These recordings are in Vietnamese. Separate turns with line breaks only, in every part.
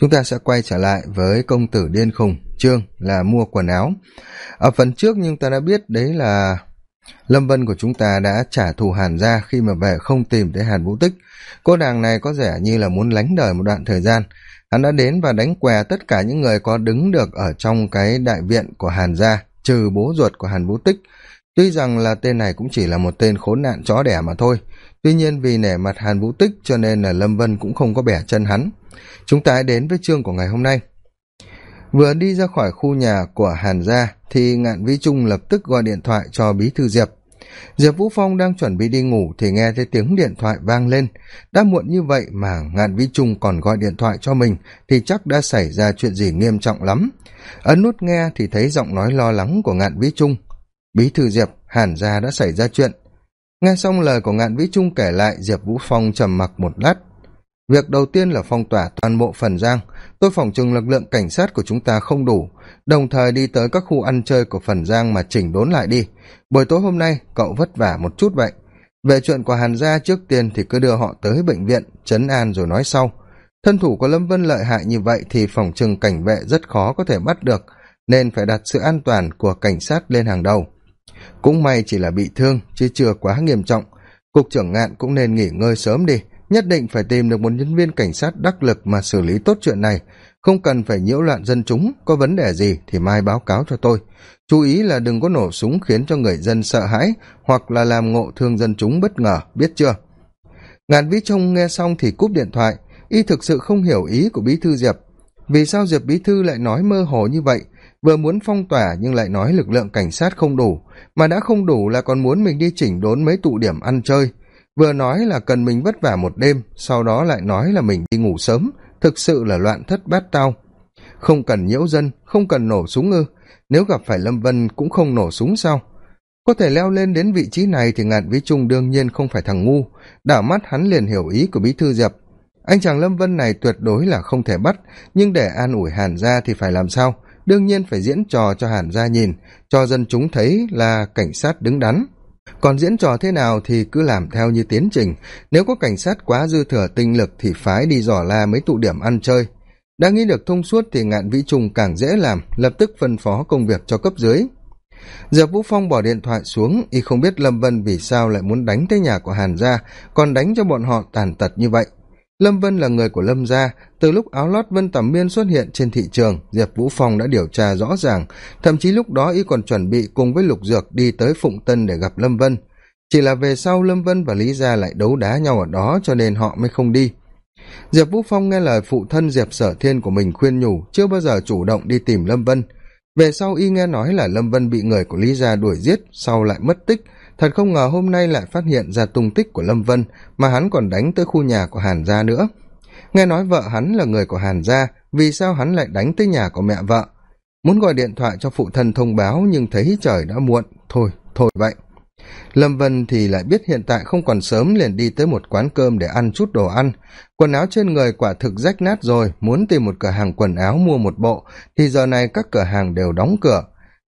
chúng ta sẽ quay trở lại với công tử điên khùng chương là mua quần áo. Ở phần trước nhưng ta đã biết, đấy là lâm vân của chúng ta đã trả thù hàn ra khi mà về không tìm thấy hàn vũ tích. Cô nàng này có vẻ như là muốn lánh đời một đoạn thời gian. Hắn đã đến và đánh què tất cả những người có đứng được ở trong cái đại viện của hàn gia, trừ bố ruột của hàn vũ tích. Tuy rằng là tên này cũng chỉ là một tên khốn nạn chó đẻ mà thôi. Tuy nhiên vì nể mặt hàn vũ tích cho nên là lâm vân cũng không có bẻ chân hắn chúng ta hãy đến với chương của ngày hôm nay. Vừa đi ra khỏi khu nhà của hàn gia thì ngạn vĩ trung lập tức gọi điện thoại cho bí thư diệp. Diệp vũ phong đang chuẩn bị đi ngủ thì nghe thấy tiếng điện thoại vang lên. Đã muộn như vậy mà ngạn vĩ trung còn gọi điện thoại cho mình thì chắc đã xảy ra chuyện gì nghiêm trọng lắm. Ấn nút nghe thì thấy giọng nói lo lắng của ngạn vĩ trung. Bí thư diệp, hàn gia đã xảy ra chuyện. Nghe xong lời của ngạn vĩ trung kể lại, diệp vũ phong trầm mặc một lát việc đầu tiên là phong tỏa toàn bộ phần giang. Tôi phỏng chừng lực lượng cảnh sát của chúng ta không đủ, đồng thời đi tới các khu ăn chơi của phần giang mà chỉnh đốn lại đi. Buổi tối hôm nay, cậu vất vả một chút vậy. Về chuyện của hàn gia trước tiên thì cứ đưa họ tới bệnh viện chấn an rồi nói sau. Thân thủ của lâm vân lợi hại như vậy thì phỏng chừng cảnh vệ rất khó có thể bắt được, nên phải đặt sự an toàn của cảnh sát lên hàng đầu. Cũng may chỉ là bị thương, chứ chưa quá nghiêm trọng. Cục trưởng ngạn cũng nên nghỉ ngơi sớm đi nhất định phải tìm được một nhân viên cảnh sát đắc lực mà xử lý tốt chuyện này. Không cần phải nhiễu loạn dân chúng, có vấn đề gì thì mai báo cáo cho tôi. Chú ý là đừng có nổ súng khiến cho người dân sợ hãi hoặc là làm ngộ thương dân chúng bất ngờ, biết chưa? Ngạn vĩ trông nghe xong thì cúp điện thoại. Y thực sự không hiểu ý của bí thư diệp. Vì sao diệp bí thư lại nói mơ hồ như vậy? Vừa muốn phong tỏa nhưng lại nói lực lượng cảnh sát không đủ. Mà đã không đủ là còn muốn mình đi chỉnh đốn mấy tụ điểm ăn chơi vừa nói là cần mình vất vả một đêm, sau đó lại nói là mình đi ngủ sớm, thực sự là loạn thất bát tao. Không cần nhiễu dân, không cần nổ súng ư, nếu gặp phải lâm vân cũng không nổ súng sao? Có thể leo lên đến vị trí này thì ngạn vĩ trung đương nhiên không phải thằng ngu đảo mắt hắn liền hiểu ý của bí thư diệp. Anh chàng lâm vân này tuyệt đối là không thể bắt, nhưng để an ủi hàn gia thì phải làm sao? Đương nhiên phải diễn trò cho hàn gia nhìn, cho dân chúng thấy là cảnh sát đứng đắn còn diễn trò thế nào thì cứ làm theo như tiến trình. Nếu có cảnh sát quá dư thừa tinh lực thì phái đi dò la mấy tụ điểm ăn chơi. Đã nghĩ được thông suốt thì ngạn vĩ trùng càng dễ làm, lập tức phân phó công việc cho cấp dưới. Giờ vũ phong bỏ điện thoại xuống, y không biết lâm vân vì sao lại muốn đánh tới nhà của hàn gia còn đánh cho bọn họ tàn tật như vậy lâm vân là người của lâm gia. Từ lúc áo lót vân tầm miên xuất hiện trên thị trường, diệp vũ phong đã điều tra rõ ràng. Thậm chí lúc đó y còn chuẩn bị cùng với lục dược đi tới phụng tân để gặp lâm vân. Chỉ là về sau lâm vân và lý gia lại đấu đá nhau ở đó cho nên họ mới không đi. Diệp vũ phong nghe lời phụ thân diệp sở thiên của mình khuyên nhủ, chưa bao giờ chủ động đi tìm lâm vân. Về sau y nghe nói là lâm vân bị người của lý gia đuổi giết, sau lại mất tích thật không ngờ hôm nay lại phát hiện ra tung tích của lâm vân mà hắn còn đánh tới khu nhà của hàn gia nữa. Nghe nói vợ hắn là người của hàn gia, vì sao hắn lại đánh tới nhà của mẹ vợ? Muốn gọi điện thoại cho phụ thân thông báo nhưng thấy trời đã muộn, thôi thôi vậy. Lâm vân thì lại biết hiện tại không còn sớm liền đi tới một quán cơm để ăn chút đồ ăn. Quần áo trên người quả thực rách nát rồi, muốn tìm một cửa hàng quần áo mua một bộ, thì giờ này các cửa hàng đều đóng cửa.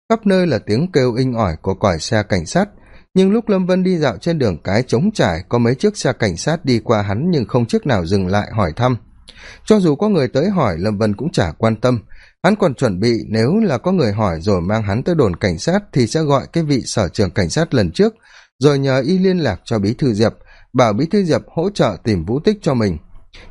Khắp nơi là tiếng kêu inh ỏi của còi xe cảnh sát nhưng lúc lâm vân đi dạo trên đường cái trống trải, có mấy chiếc xe cảnh sát đi qua hắn nhưng không chiếc nào dừng lại hỏi thăm. Cho dù có người tới hỏi, lâm vân cũng chả quan tâm. Hắn còn chuẩn bị, nếu là có người hỏi rồi mang hắn tới đồn cảnh sát thì sẽ gọi cái vị sở trưởng cảnh sát lần trước, rồi nhờ y liên lạc cho bí thư diệp, bảo bí thư diệp hỗ trợ tìm vũ tích cho mình.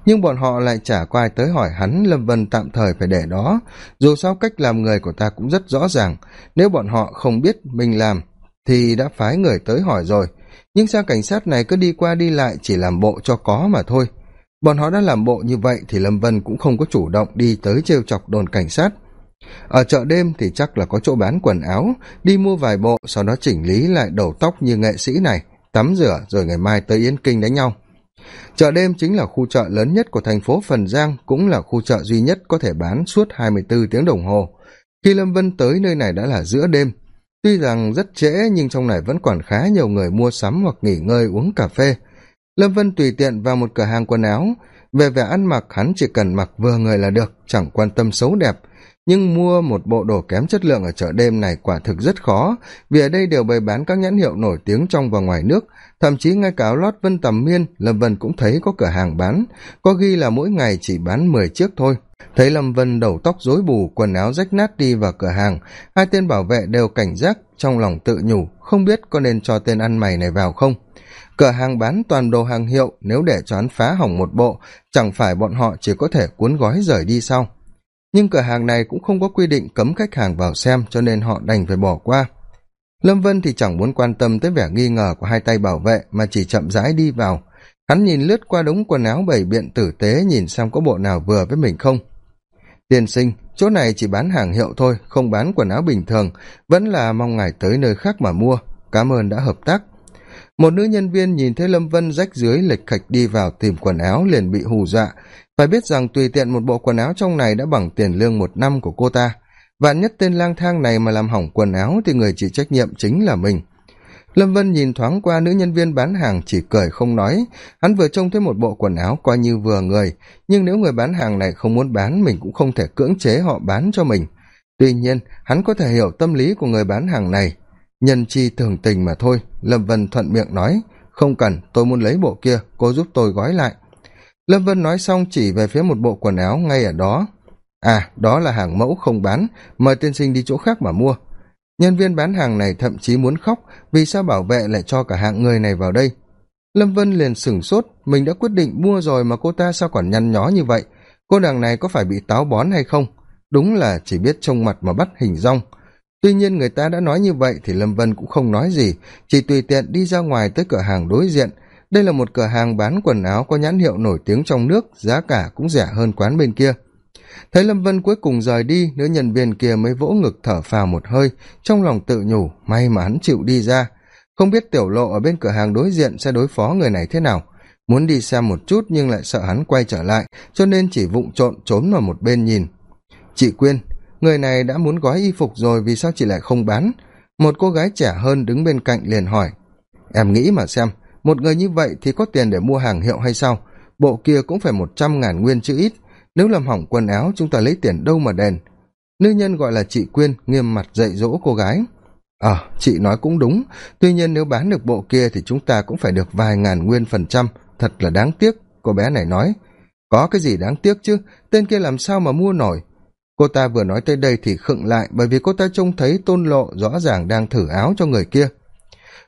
Nhưng bọn họ lại chả có ai tới hỏi hắn, lâm vân tạm thời phải để đó. Dù sao cách làm người của ta cũng rất rõ ràng. Nếu bọn họ không biết mình làm thì đã phái người tới hỏi rồi. Nhưng sao cảnh sát này cứ đi qua đi lại chỉ làm bộ cho có mà thôi. Bọn họ đã làm bộ như vậy thì lâm vân cũng không có chủ động đi tới trêu chọc đồn cảnh sát. Ở chợ đêm thì chắc là có chỗ bán quần áo, đi mua vài bộ sau đó chỉnh lý lại đầu tóc như nghệ sĩ này, tắm rửa rồi ngày mai tới yến kinh đánh nhau. Chợ đêm chính là khu chợ lớn nhất của thành phố phần giang, cũng là khu chợ duy nhất có thể bán suốt hai mươi bốn tiếng đồng hồ. Khi lâm vân tới, nơi này đã là giữa đêm tuy rằng rất trễ, nhưng trong này vẫn còn khá nhiều người mua sắm hoặc nghỉ ngơi uống cà phê. Lâm vân tùy tiện vào một cửa hàng quần áo. Về vẻ ăn mặc, hắn chỉ cần mặc vừa người là được, chẳng quan tâm xấu đẹp. Nhưng mua một bộ đồ kém chất lượng ở chợ đêm này quả thực rất khó, vì ở đây đều bày bán các nhãn hiệu nổi tiếng trong và ngoài nước. Thậm chí ngay cả áo lót vân tầm miên, lâm vân cũng thấy có cửa hàng bán. Có ghi là mỗi ngày chỉ bán mười chiếc thôi thấy lâm vân đầu tóc rối bù, quần áo rách nát đi vào cửa hàng, hai tên bảo vệ đều cảnh giác, trong lòng tự nhủ, không biết có nên cho tên ăn mày này vào không. Cửa hàng bán toàn đồ hàng hiệu, nếu để cho hắn phá hỏng một bộ, chẳng phải bọn họ chỉ có thể cuốn gói rời đi sau. Nhưng cửa hàng này cũng không có quy định cấm khách hàng vào xem, cho nên họ đành phải bỏ qua. Lâm vân thì chẳng muốn quan tâm tới vẻ nghi ngờ của hai tay bảo vệ, mà chỉ chậm rãi đi vào hắn nhìn lướt qua đống quần áo bày biện tử tế, nhìn xem có bộ nào vừa với mình không. Tiên sinh, chỗ này chỉ bán hàng hiệu thôi, không bán quần áo bình thường, vẫn là mong ngài tới nơi khác mà mua. Cảm ơn đã hợp tác. Một nữ nhân viên nhìn thấy lâm vân rách dưới lệch khạch đi vào tìm quần áo liền bị hù dọa. Phải biết rằng tùy tiện một bộ quần áo trong này đã bằng tiền lương một năm của cô ta. Vạn nhất tên lang thang này mà làm hỏng quần áo thì người chịu trách nhiệm chính là mình lâm vân nhìn thoáng qua nữ nhân viên bán hàng chỉ cười không nói. Hắn vừa trông thấy một bộ quần áo coi như vừa người, nhưng nếu người bán hàng này không muốn bán, mình cũng không thể cưỡng chế họ bán cho mình. Tuy nhiên, hắn có thể hiểu tâm lý của người bán hàng này. Nhân chi thường tình mà thôi, lâm vân thuận miệng nói. Không cần, tôi muốn lấy bộ kia, cô giúp tôi gói lại. Lâm vân nói xong chỉ về phía một bộ quần áo ngay ở đó. À đó là hàng mẫu không bán, mời tiên sinh đi chỗ khác mà mua nhân viên bán hàng này thậm chí muốn khóc vì sao bảo vệ lại cho cả hạng người này vào đây. Lâm vân liền sửng sốt, mình đã quyết định mua rồi mà cô ta sao còn nhăn nhó như vậy? Cô nàng này có phải bị táo bón hay không? Đúng là chỉ biết trông mặt mà bắt hình rong. Tuy nhiên người ta đã nói như vậy thì lâm vân cũng không nói gì, chỉ tùy tiện đi ra ngoài tới cửa hàng đối diện. Đây là một cửa hàng bán quần áo có nhãn hiệu nổi tiếng trong nước, giá cả cũng rẻ hơn quán bên kia thấy lâm vân cuối cùng rời đi, nữ nhân viên kia mới vỗ ngực thở phào một hơi, trong lòng tự nhủ, may mà hắn chịu đi ra. Không biết tiểu lộ ở bên cửa hàng đối diện sẽ đối phó người này thế nào. Muốn đi xem một chút nhưng lại sợ hắn quay trở lại, cho nên chỉ vụng trộn trốn vào một bên nhìn. Chị quyên, người này đã muốn gói y phục rồi vì sao chị lại không bán? Một cô gái trẻ hơn đứng bên cạnh liền hỏi. Em nghĩ mà xem, một người như vậy thì có tiền để mua hàng hiệu hay sao? Bộ kia cũng phải một trăm ngàn nguyên chữ ít nếu làm hỏng quần áo chúng ta lấy tiền đâu mà đền? Nữ nhân gọi là chị quyên nghiêm mặt dạy dỗ cô gái. Ờ à, chị nói cũng đúng. Tuy nhiên nếu bán được bộ kia thì chúng ta cũng phải được vài ngàn nguyên phần trăm. Thật là đáng tiếc cô bé này nói. Có cái gì đáng tiếc chứ? Tên kia làm sao mà mua nổi? Cô ta vừa nói tới đây thì khựng lại bởi vì cô ta trông thấy tôn lộ rõ ràng đang thử áo cho người kia.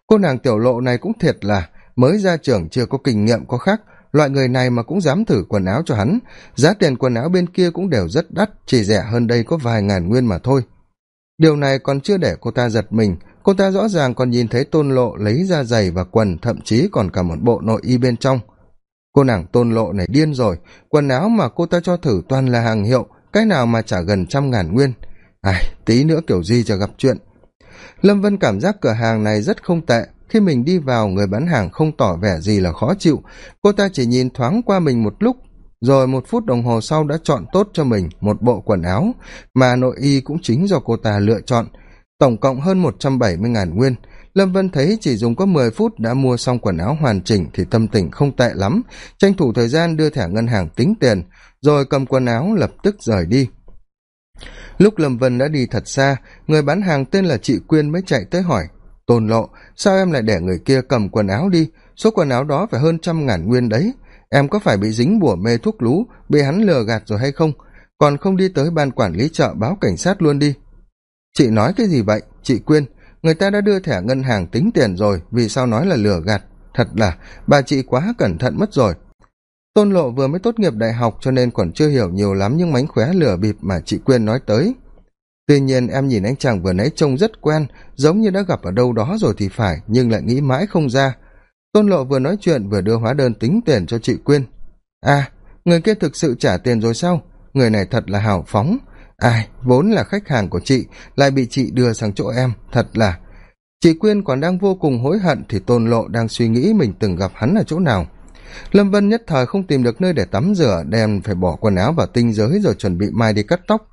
Cô nàng tiểu lộ này cũng thiệt là mới ra trường chưa có kinh nghiệm có khác loại người này mà cũng dám thử quần áo cho hắn, giá tiền quần áo bên kia cũng đều rất đắt, chỉ rẻ hơn đây có vài ngàn nguyên mà thôi. Điều này còn chưa để cô ta giật mình, cô ta rõ ràng còn nhìn thấy tôn lộ lấy ra giày và quần, thậm chí còn cả một bộ nội y bên trong. Cô nàng tôn lộ này điên rồi, quần áo mà cô ta cho thử toàn là hàng hiệu, cái nào mà trả gần trăm ngàn nguyên. Ai, tí nữa kiểu gì cho gặp chuyện. Lâm vân cảm giác cửa hàng này rất không tệ khi mình đi vào, người bán hàng không tỏ vẻ gì là khó chịu. Cô ta chỉ nhìn thoáng qua mình một lúc, rồi một phút đồng hồ sau đã chọn tốt cho mình một bộ quần áo, mà nội y cũng chính do cô ta lựa chọn. Tổng cộng hơn một trăm bảy mươi ngàn nguyên. Lâm vân thấy chỉ dùng có mười phút đã mua xong quần áo hoàn chỉnh thì tâm tình không tệ lắm, tranh thủ thời gian đưa thẻ ngân hàng tính tiền, rồi cầm quần áo lập tức rời đi. Lúc lâm vân đã đi thật xa, người bán hàng tên là chị quyên mới chạy tới hỏi tôn lộ, sao em lại để người kia cầm quần áo đi? Số quần áo đó phải hơn trăm ngàn nguyên đấy. Em có phải bị dính bùa mê thuốc lú, bị hắn lừa gạt rồi hay không? Còn không đi tới ban quản lý chợ báo cảnh sát luôn đi. Chị nói cái gì vậy? Chị quyên, người ta đã đưa thẻ ngân hàng tính tiền rồi, vì sao nói là lừa gạt? Thật là, bà chị quá cẩn thận mất rồi. Tôn lộ vừa mới tốt nghiệp đại học cho nên còn chưa hiểu nhiều lắm những mánh khóe lừa bịp mà chị quyên nói tới tuy nhiên, em nhìn anh chàng vừa nãy trông rất quen, giống như đã gặp ở đâu đó rồi thì phải, nhưng lại nghĩ mãi không ra. Tôn lộ vừa nói chuyện vừa đưa hóa đơn tính tiền cho chị quyên. À người kia thực sự trả tiền rồi sao? Người này thật là hào phóng. Ai, vốn là khách hàng của chị, lại bị chị đưa sang chỗ em, thật là. Chị quyên còn đang vô cùng hối hận thì tôn lộ đang suy nghĩ mình từng gặp hắn ở chỗ nào. Lâm vân nhất thời không tìm được nơi để tắm rửa, đem phải bỏ quần áo vào tinh giới rồi chuẩn bị mai đi cắt tóc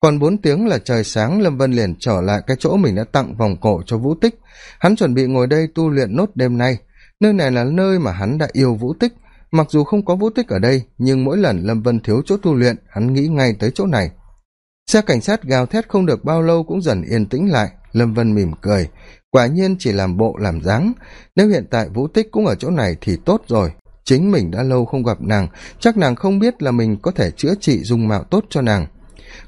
còn bốn tiếng là trời sáng, lâm vân liền trở lại cái chỗ mình đã tặng vòng cổ cho vũ tích. Hắn chuẩn bị ngồi đây tu luyện nốt đêm nay. Nơi này là nơi mà hắn đã yêu vũ tích. Mặc dù không có vũ tích ở đây, nhưng mỗi lần lâm vân thiếu chỗ tu luyện, hắn nghĩ ngay tới chỗ này. Xe cảnh sát gào thét không được bao lâu cũng dần yên tĩnh lại. Lâm vân mỉm cười. Quả nhiên chỉ làm bộ làm dáng. Nếu hiện tại vũ tích cũng ở chỗ này thì tốt rồi. Chính mình đã lâu không gặp nàng. Chắc nàng không biết là mình có thể chữa trị dung mạo tốt cho nàng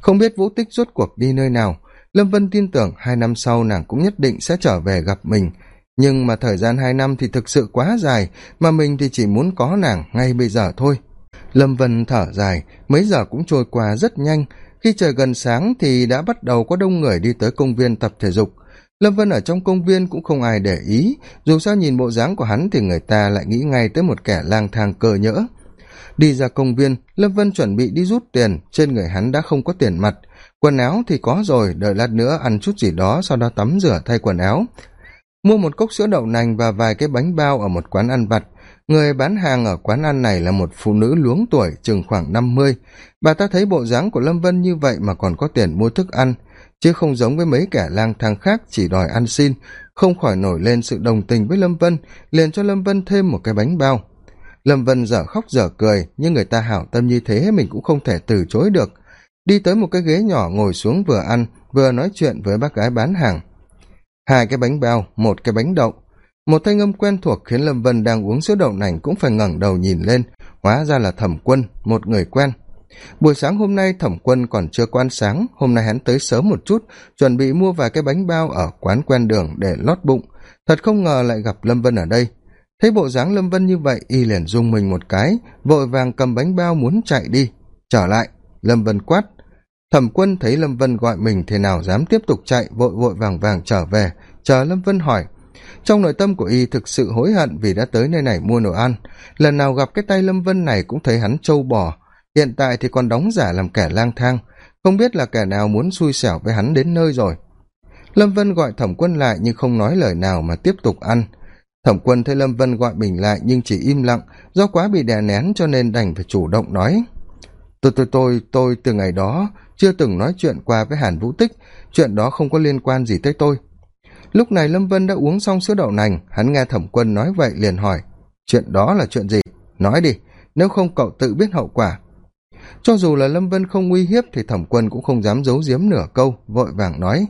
không biết vũ tích rốt cuộc đi nơi nào. Lâm vân tin tưởng hai năm sau nàng cũng nhất định sẽ trở về gặp mình. Nhưng mà thời gian hai năm thì thực sự quá dài, mà mình thì chỉ muốn có nàng ngay bây giờ thôi. Lâm vân thở dài, mấy giờ cũng trôi qua rất nhanh. Khi trời gần sáng thì đã bắt đầu có đông người đi tới công viên tập thể dục. Lâm vân ở trong công viên cũng không ai để ý. Dù sao nhìn bộ dáng của hắn thì người ta lại nghĩ ngay tới một kẻ lang thang cơ nhỡ đi ra công viên, lâm vân chuẩn bị đi rút tiền, trên người hắn đã không có tiền mặt. Quần áo thì có rồi, đợi lát nữa ăn chút gì đó, sau đó tắm rửa thay quần áo. Mua một cốc sữa đậu nành và vài cái bánh bao ở một quán ăn vặt. Người bán hàng ở quán ăn này là một phụ nữ luống tuổi, chừng khoảng năm mươi. Bà ta thấy bộ dáng của lâm vân như vậy mà còn có tiền mua thức ăn. Chứ không giống với mấy kẻ lang thang khác, chỉ đòi ăn xin. Không khỏi nổi lên sự đồng tình với lâm vân, liền cho lâm vân thêm một cái bánh bao lâm vân dở khóc dở cười, nhưng người ta hảo tâm như thế mình cũng không thể từ chối được. Đi tới một cái ghế nhỏ ngồi xuống vừa ăn, vừa nói chuyện với bác gái bán hàng. Hai cái bánh bao, một cái bánh đậu. Một thanh âm quen thuộc khiến lâm vân đang uống sữa đậu nành cũng phải ngẩng đầu nhìn lên, hóa ra là thẩm quân, một người quen. Buổi sáng hôm nay thẩm quân còn chưa quan sáng, hôm nay hắn tới sớm một chút, chuẩn bị mua vài cái bánh bao ở quán quen đường để lót bụng. Thật không ngờ lại gặp lâm vân ở đây thấy bộ dáng lâm vân như vậy, y liền rung mình một cái, vội vàng cầm bánh bao muốn chạy đi. Trở lại, lâm vân quát. Thẩm quân thấy lâm vân gọi mình thế nào dám tiếp tục chạy, vội vội vàng vàng trở về. Chờ lâm vân hỏi. Trong nội tâm của y thực sự hối hận vì đã tới nơi này mua đồ ăn. Lần nào gặp cái tay lâm vân này cũng thấy hắn trâu bò. Hiện tại thì còn đóng giả làm kẻ lang thang. Không biết là kẻ nào muốn xui xẻo với hắn đến nơi rồi. Lâm vân gọi thẩm quân lại nhưng không nói lời nào mà tiếp tục ăn thẩm quân thấy lâm vân gọi mình lại nhưng chỉ im lặng, do quá bị đè nén cho nên đành phải chủ động nói. Tôi tôi tôi tôi từ ngày đó chưa từng nói chuyện qua với hàn vũ tích, chuyện đó không có liên quan gì tới tôi. Lúc này lâm vân đã uống xong sữa đậu nành, hắn nghe thẩm quân nói vậy liền hỏi, chuyện đó là chuyện gì? Nói đi, nếu không cậu tự biết hậu quả. Cho dù là lâm vân không uy hiếp thì thẩm quân cũng không dám giấu giếm nửa câu, vội vàng nói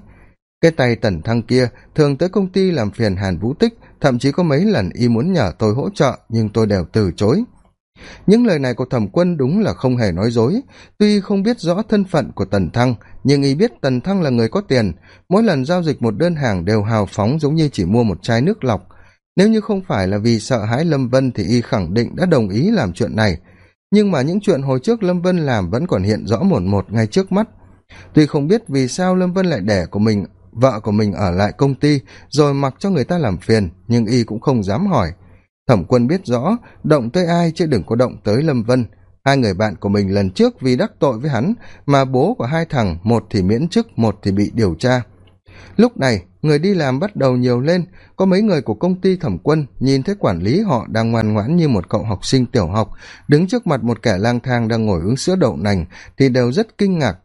cái tay tần thăng kia thường tới công ty làm phiền hàn vũ tích, thậm chí có mấy lần y muốn nhờ tôi hỗ trợ, nhưng tôi đều từ chối. Những lời này của thẩm quân đúng là không hề nói dối. Tuy không biết rõ thân phận của tần thăng, nhưng y biết tần thăng là người có tiền. Mỗi lần giao dịch một đơn hàng đều hào phóng giống như chỉ mua một chai nước lọc. Nếu như không phải là vì sợ hãi lâm vân thì y khẳng định đã đồng ý làm chuyện này. Nhưng mà những chuyện hồi trước lâm vân làm vẫn còn hiện rõ một một ngay trước mắt. Tuy không biết vì sao lâm vân lại đẻ của mình vợ của mình ở lại công ty, rồi mặc cho người ta làm phiền, nhưng y cũng không dám hỏi. Thẩm quân biết rõ, động tới ai chứ đừng có động tới lâm vân. Hai người bạn của mình lần trước vì đắc tội với hắn, mà bố của hai thằng, một thì miễn chức, một thì bị điều tra. Lúc này, người đi làm bắt đầu nhiều lên. Có mấy người của công ty thẩm quân nhìn thấy quản lý họ đang ngoan ngoãn như một cậu học sinh tiểu học, đứng trước mặt một kẻ lang thang đang ngồi uống sữa đậu nành, thì đều rất kinh ngạc.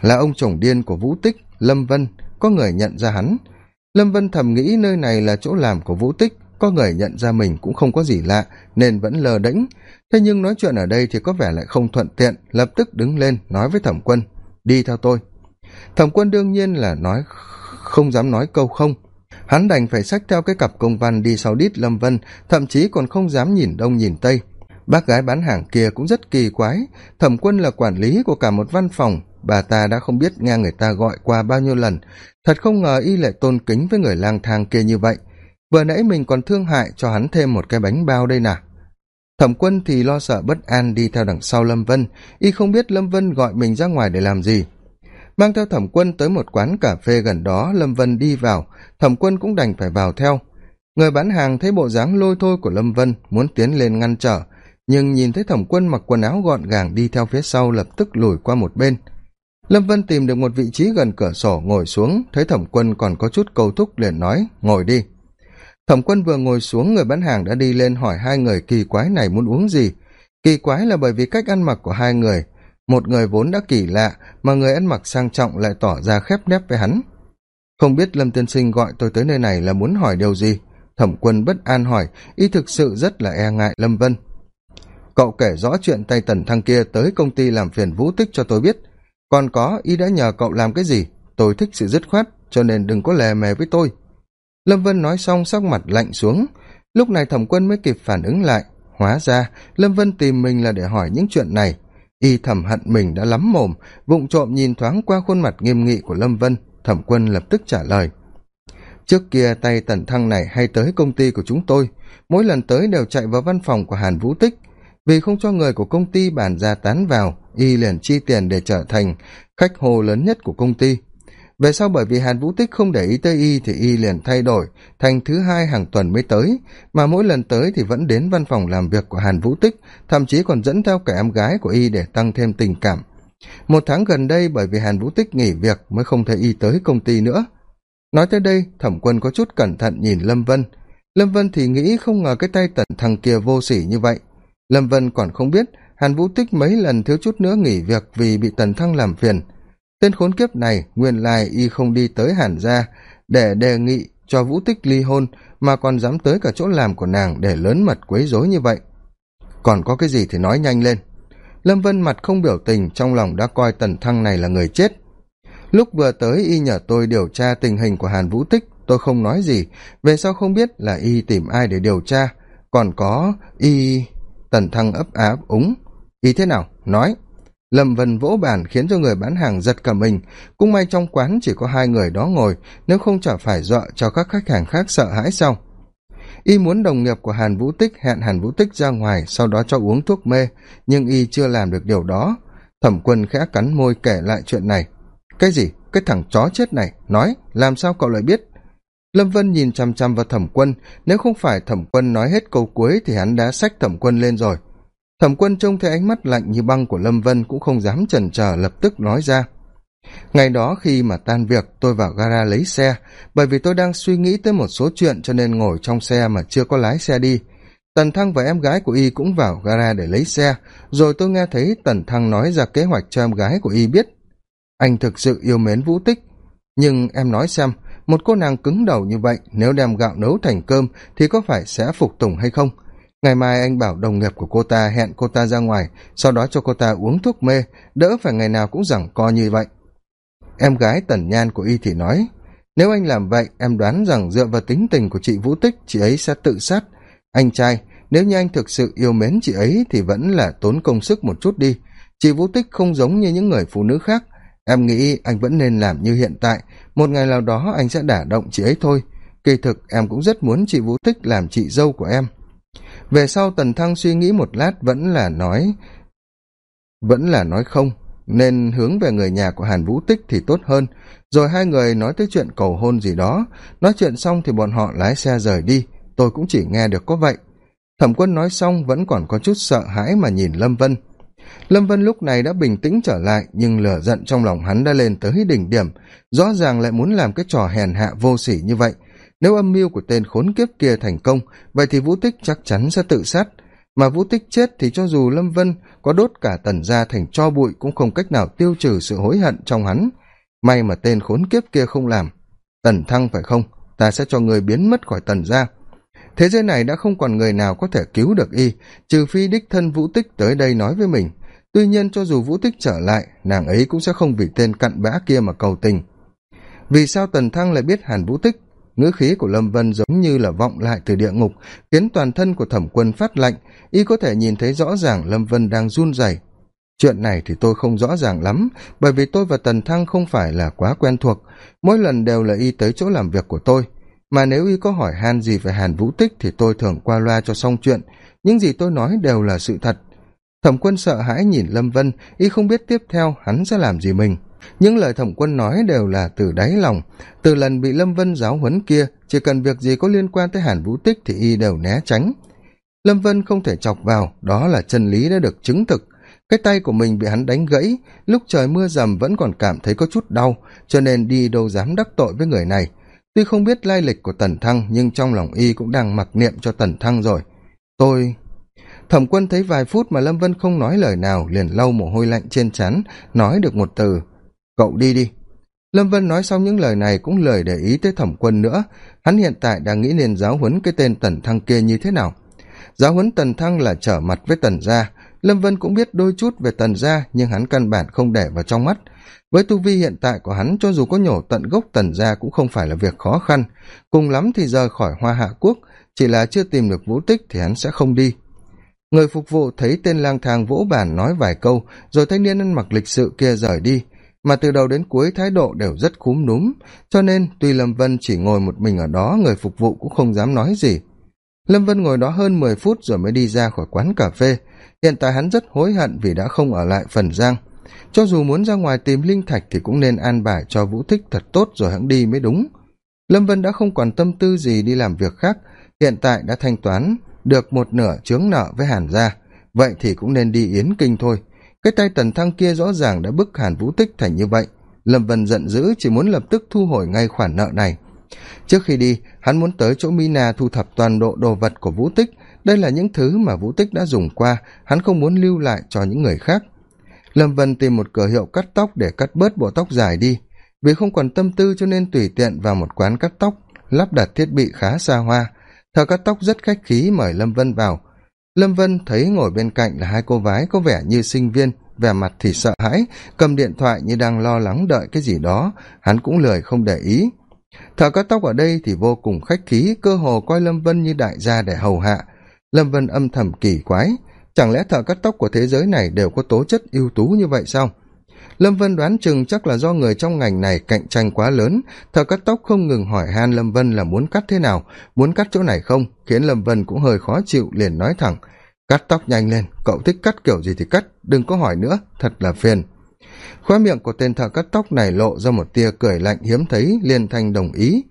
Là ông chồng điên của vũ tích, lâm vân có người nhận ra hắn. Lâm vân thầm nghĩ nơi này là chỗ làm của vũ tích, có người nhận ra mình cũng không có gì lạ, nên vẫn lờ đễnh. Thế nhưng nói chuyện ở đây thì có vẻ lại không thuận tiện, lập tức đứng lên nói với thẩm quân, đi theo tôi. Thẩm quân đương nhiên là nói không dám nói câu không. Hắn đành phải xách theo cái cặp công văn đi sau đít lâm vân, thậm chí còn không dám nhìn đông nhìn tây. Bác gái bán hàng kia cũng rất kỳ quái. Thẩm quân là quản lý của cả một văn phòng bà ta đã không biết nghe người ta gọi qua bao nhiêu lần. Thật không ngờ y lại tôn kính với người lang thang kia như vậy. Vừa nãy mình còn thương hại cho hắn thêm một cái bánh bao đây nà thẩm quân thì lo sợ bất an đi theo đằng sau lâm vân. Y không biết lâm vân gọi mình ra ngoài để làm gì. Mang theo thẩm quân tới một quán cà phê gần đó, lâm vân đi vào. Thẩm quân cũng đành phải vào theo. Người bán hàng thấy bộ dáng lôi thôi của lâm vân, muốn tiến lên ngăn trở. Nhưng nhìn thấy thẩm quân mặc quần áo gọn gàng đi theo phía sau, lập tức lùi qua một bên lâm vân tìm được một vị trí gần cửa sổ ngồi xuống, thấy thẩm quân còn có chút cầu thúc liền nói, ngồi đi. Thẩm quân vừa ngồi xuống, người bán hàng đã đi lên hỏi hai người kỳ quái này muốn uống gì. Kỳ quái là bởi vì cách ăn mặc của hai người, một người vốn đã kỳ lạ mà người ăn mặc sang trọng lại tỏ ra khép nép với hắn. Không biết lâm tiên sinh gọi tôi tới nơi này là muốn hỏi điều gì, thẩm quân bất an hỏi, y thực sự rất là e ngại, lâm vân. Cậu kể rõ chuyện tay tần thăng kia tới công ty làm phiền vũ tích cho tôi biết còn có, y đã nhờ cậu làm cái gì? Tôi thích sự dứt khoát, cho nên đừng có lè mè với tôi. Lâm vân nói xong, sắc mặt lạnh xuống. Lúc này thẩm quân mới kịp phản ứng lại. Hóa ra, lâm vân tìm mình là để hỏi những chuyện này. Y thầm hận mình đã lắm mồm, vụng trộm nhìn thoáng qua khuôn mặt nghiêm nghị của lâm vân. Thẩm quân lập tức trả lời. Trước kia tay tần thăng này hay tới công ty của chúng tôi. Mỗi lần tới đều chạy vào văn phòng của hàn vũ tích vì không cho người của công ty bàn ra tán vào, y liền chi tiền để trở thành khách hồ lớn nhất của công ty. Về sau bởi vì hàn vũ tích không để ý tới y thì y liền thay đổi thành thứ hai hàng tuần mới tới, mà mỗi lần tới thì vẫn đến văn phòng làm việc của hàn vũ tích, thậm chí còn dẫn theo cả em gái của y để tăng thêm tình cảm. Một tháng gần đây bởi vì hàn vũ tích nghỉ việc mới không thấy y tới công ty nữa. Nói tới đây, thẩm quân có chút cẩn thận nhìn lâm vân. Lâm vân thì nghĩ không ngờ cái tay tẩn thằng kia vô s ỉ như vậy lâm vân còn không biết, hàn vũ tích mấy lần thiếu chút nữa nghỉ việc vì bị tần thăng làm phiền. Tên khốn kiếp này nguyên lai y không đi tới hàn gia để đề nghị cho vũ tích ly hôn, mà còn dám tới cả chỗ làm của nàng để lớn mật quấy rối như vậy. Còn có cái gì thì nói nhanh lên. Lâm vân mặt không biểu tình, trong lòng đã coi tần thăng này là người chết. Lúc vừa tới y nhờ tôi điều tra tình hình của hàn vũ tích, tôi không nói gì, về sau không biết là y tìm ai để điều tra. Còn có y tần thăng ấp áp úng. Y thế nào? Nói. Lâm vân vỗ bàn khiến cho người bán hàng giật cả mình. Cũng may trong quán chỉ có hai người đó ngồi, nếu không chả phải dọa cho các khách hàng khác sợ hãi sau. Y muốn đồng nghiệp của hàn vũ tích hẹn hàn vũ tích ra ngoài, sau đó cho uống thuốc mê, nhưng y chưa làm được điều đó. Thẩm quân khẽ cắn môi kể lại chuyện này. Cái gì? Cái thằng chó chết này? Nói, làm sao cậu lại biết? Lâm vân nhìn chằm chằm vào thẩm quân, nếu không phải thẩm quân nói hết câu cuối thì hắn đã xách thẩm quân lên rồi. Thẩm quân trông thấy ánh mắt lạnh như băng của lâm vân cũng không dám chần chờ lập tức nói ra. Ngày đó khi mà tan việc, tôi vào gara lấy xe, bởi vì tôi đang suy nghĩ tới một số chuyện cho nên ngồi trong xe mà chưa có lái xe đi. Tần thăng và em gái của y cũng vào gara để lấy xe, rồi tôi nghe thấy tần thăng nói ra kế hoạch cho em gái của y biết. Anh thực sự yêu mến vũ tích, nhưng em nói xem một cô nàng cứng đầu như vậy, nếu đem gạo nấu thành cơm thì có phải sẽ phục tùng hay không? Ngày mai anh bảo đồng nghiệp của cô ta hẹn cô ta ra ngoài, sau đó cho cô ta uống thuốc mê, đỡ phải ngày nào cũng rằng co như vậy. Em gái tần nhan của y thì nói, nếu anh làm vậy, em đoán rằng dựa vào tính tình của chị vũ tích, chị ấy sẽ tự sát. Anh trai, nếu như anh thực sự yêu mến chị ấy thì vẫn là tốn công sức một chút đi. Chị vũ tích không giống như những người phụ nữ khác em nghĩ anh vẫn nên làm như hiện tại. Một ngày nào đó anh sẽ đả động chị ấy thôi. Kỳ thực, em cũng rất muốn chị vũ tích làm chị dâu của em. Về sau, tần thăng suy nghĩ một lát, vẫn là nói, vẫn là nói không. Nên hướng về người nhà của hàn vũ tích thì tốt hơn. Rồi hai người nói tới chuyện cầu hôn gì đó. Nói chuyện xong thì bọn họ lái xe rời đi. Tôi cũng chỉ nghe được có vậy. Thẩm quân nói xong vẫn còn có chút sợ hãi mà nhìn lâm vân lâm vân lúc này đã bình tĩnh trở lại, nhưng lửa giận trong lòng hắn đã lên tới đỉnh điểm. Rõ ràng lại muốn làm cái trò hèn hạ vô sỉ như vậy. Nếu âm mưu của tên khốn kiếp kia thành công, vậy thì vũ tích chắc chắn sẽ tự sát. Mà vũ tích chết thì cho dù lâm vân có đốt cả tần ra thành cho bụi cũng không cách nào tiêu trừ sự hối hận trong hắn. May mà tên khốn kiếp kia không làm. Tần thăng phải không? Ta sẽ cho người biến mất khỏi tần ra thế giới này đã không còn người nào có thể cứu được y, trừ phi đích thân vũ tích tới đây nói với mình. Tuy nhiên cho dù vũ tích trở lại, nàng ấy cũng sẽ không vì tên cặn bã kia mà cầu tình. Vì sao tần thăng lại biết hàn vũ tích? Ngữ khí của lâm vân giống như là vọng lại từ địa ngục, khiến toàn thân của thẩm quân phát lạnh. Y có thể nhìn thấy rõ ràng lâm vân đang run rẩy. Chuyện này thì tôi không rõ ràng lắm, bởi vì tôi và tần thăng không phải là quá quen thuộc. Mỗi lần đều là y tới chỗ làm việc của tôi mà nếu y có hỏi han gì về hàn vũ tích thì tôi thường qua loa cho xong chuyện. Những gì tôi nói đều là sự thật. Thẩm quân sợ hãi nhìn lâm vân, y không biết tiếp theo hắn sẽ làm gì mình. Những lời thẩm quân nói đều là từ đáy lòng. Từ lần bị lâm vân giáo huấn kia, chỉ cần việc gì có liên quan tới hàn vũ tích thì y đều né tránh. Lâm vân không thể chọc vào, đó là chân lý đã được chứng thực. Cái tay của mình bị hắn đánh gãy, lúc trời mưa rầm vẫn còn cảm thấy có chút đau, cho nên đi đâu dám đắc tội với người này tuy không biết lai lịch của tần thăng, nhưng trong lòng y cũng đang mặc niệm cho tần thăng rồi. Tôi, thẩm quân thấy vài phút mà lâm vân không nói lời nào, liền lau mồ hôi lạnh trên chắn nói được một từ. Cậu đi đi. Lâm vân nói xong những lời này cũng lời để ý tới thẩm quân nữa. Hắn hiện tại đang nghĩ nên giáo huấn cái tên tần thăng kia như thế nào. Giáo huấn tần thăng là trở mặt với tần gia. Lâm vân cũng biết đôi chút về tần gia, nhưng hắn căn bản không để vào trong mắt với tu vi hiện tại của hắn, cho dù có nhổ tận gốc tần gia cũng không phải là việc khó khăn. Cùng lắm thì rời khỏi hoa hạ quốc, chỉ là chưa tìm được vũ tích thì hắn sẽ không đi. Người phục vụ thấy tên lang thang vỗ bàn nói vài câu, rồi thanh niên ăn mặc lịch sự kia rời đi. Mà từ đầu đến cuối thái độ đều rất cúm núm, cho nên tuy lâm vân chỉ ngồi một mình ở đó, người phục vụ cũng không dám nói gì. Lâm vân ngồi đó hơn mười phút rồi mới đi ra khỏi quán cà phê. Hiện tại hắn rất hối hận vì đã không ở lại phần giang cho dù muốn ra ngoài tìm linh thạch thì cũng nên an bài cho vũ thích thật tốt rồi hãng đi mới đúng. Lâm vân đã không còn tâm tư gì đi làm việc khác, hiện tại đã thanh toán, được một nửa chướng nợ với hàn gia. Vậy thì cũng nên đi yến kinh thôi. Cái tay tần thăng kia rõ ràng đã bức hàn vũ tích thành như vậy. Lâm vân giận dữ, chỉ muốn lập tức thu hồi ngay khoản nợ này. Trước khi đi, hắn muốn tới chỗ mina thu thập toàn bộ đồ vật của vũ tích đây là những thứ mà vũ tích đã dùng qua, hắn không muốn lưu lại cho những người khác lâm vân tìm một cửa hiệu cắt tóc để cắt bớt bộ tóc dài đi. Vì không còn tâm tư cho nên tùy tiện vào một quán cắt tóc, lắp đặt thiết bị khá xa hoa. Thợ cắt tóc rất khách khí mời lâm vân vào. Lâm vân thấy ngồi bên cạnh là hai cô gái có vẻ như sinh viên, vẻ mặt thì sợ hãi, cầm điện thoại như đang lo lắng đợi cái gì đó. Hắn cũng lười không để ý. Thợ cắt tóc ở đây thì vô cùng khách khí, cơ hồ coi lâm vân như đại gia để hầu hạ. Lâm vân âm thầm kỳ quái chẳng lẽ thợ cắt tóc của thế giới này đều có tố chất ưu tú như vậy sao? Lâm vân đoán chừng chắc là do người trong ngành này cạnh tranh quá lớn, thợ cắt tóc không ngừng hỏi han lâm vân là muốn cắt thế nào, muốn cắt chỗ này không, khiến lâm vân cũng hơi khó chịu liền nói thẳng, cắt tóc nhanh lên, cậu thích cắt kiểu gì thì cắt, đừng có hỏi nữa, thật là phiền. Khoe miệng của tên thợ cắt tóc này lộ ra một tia cười lạnh hiếm thấy liên thanh đồng ý.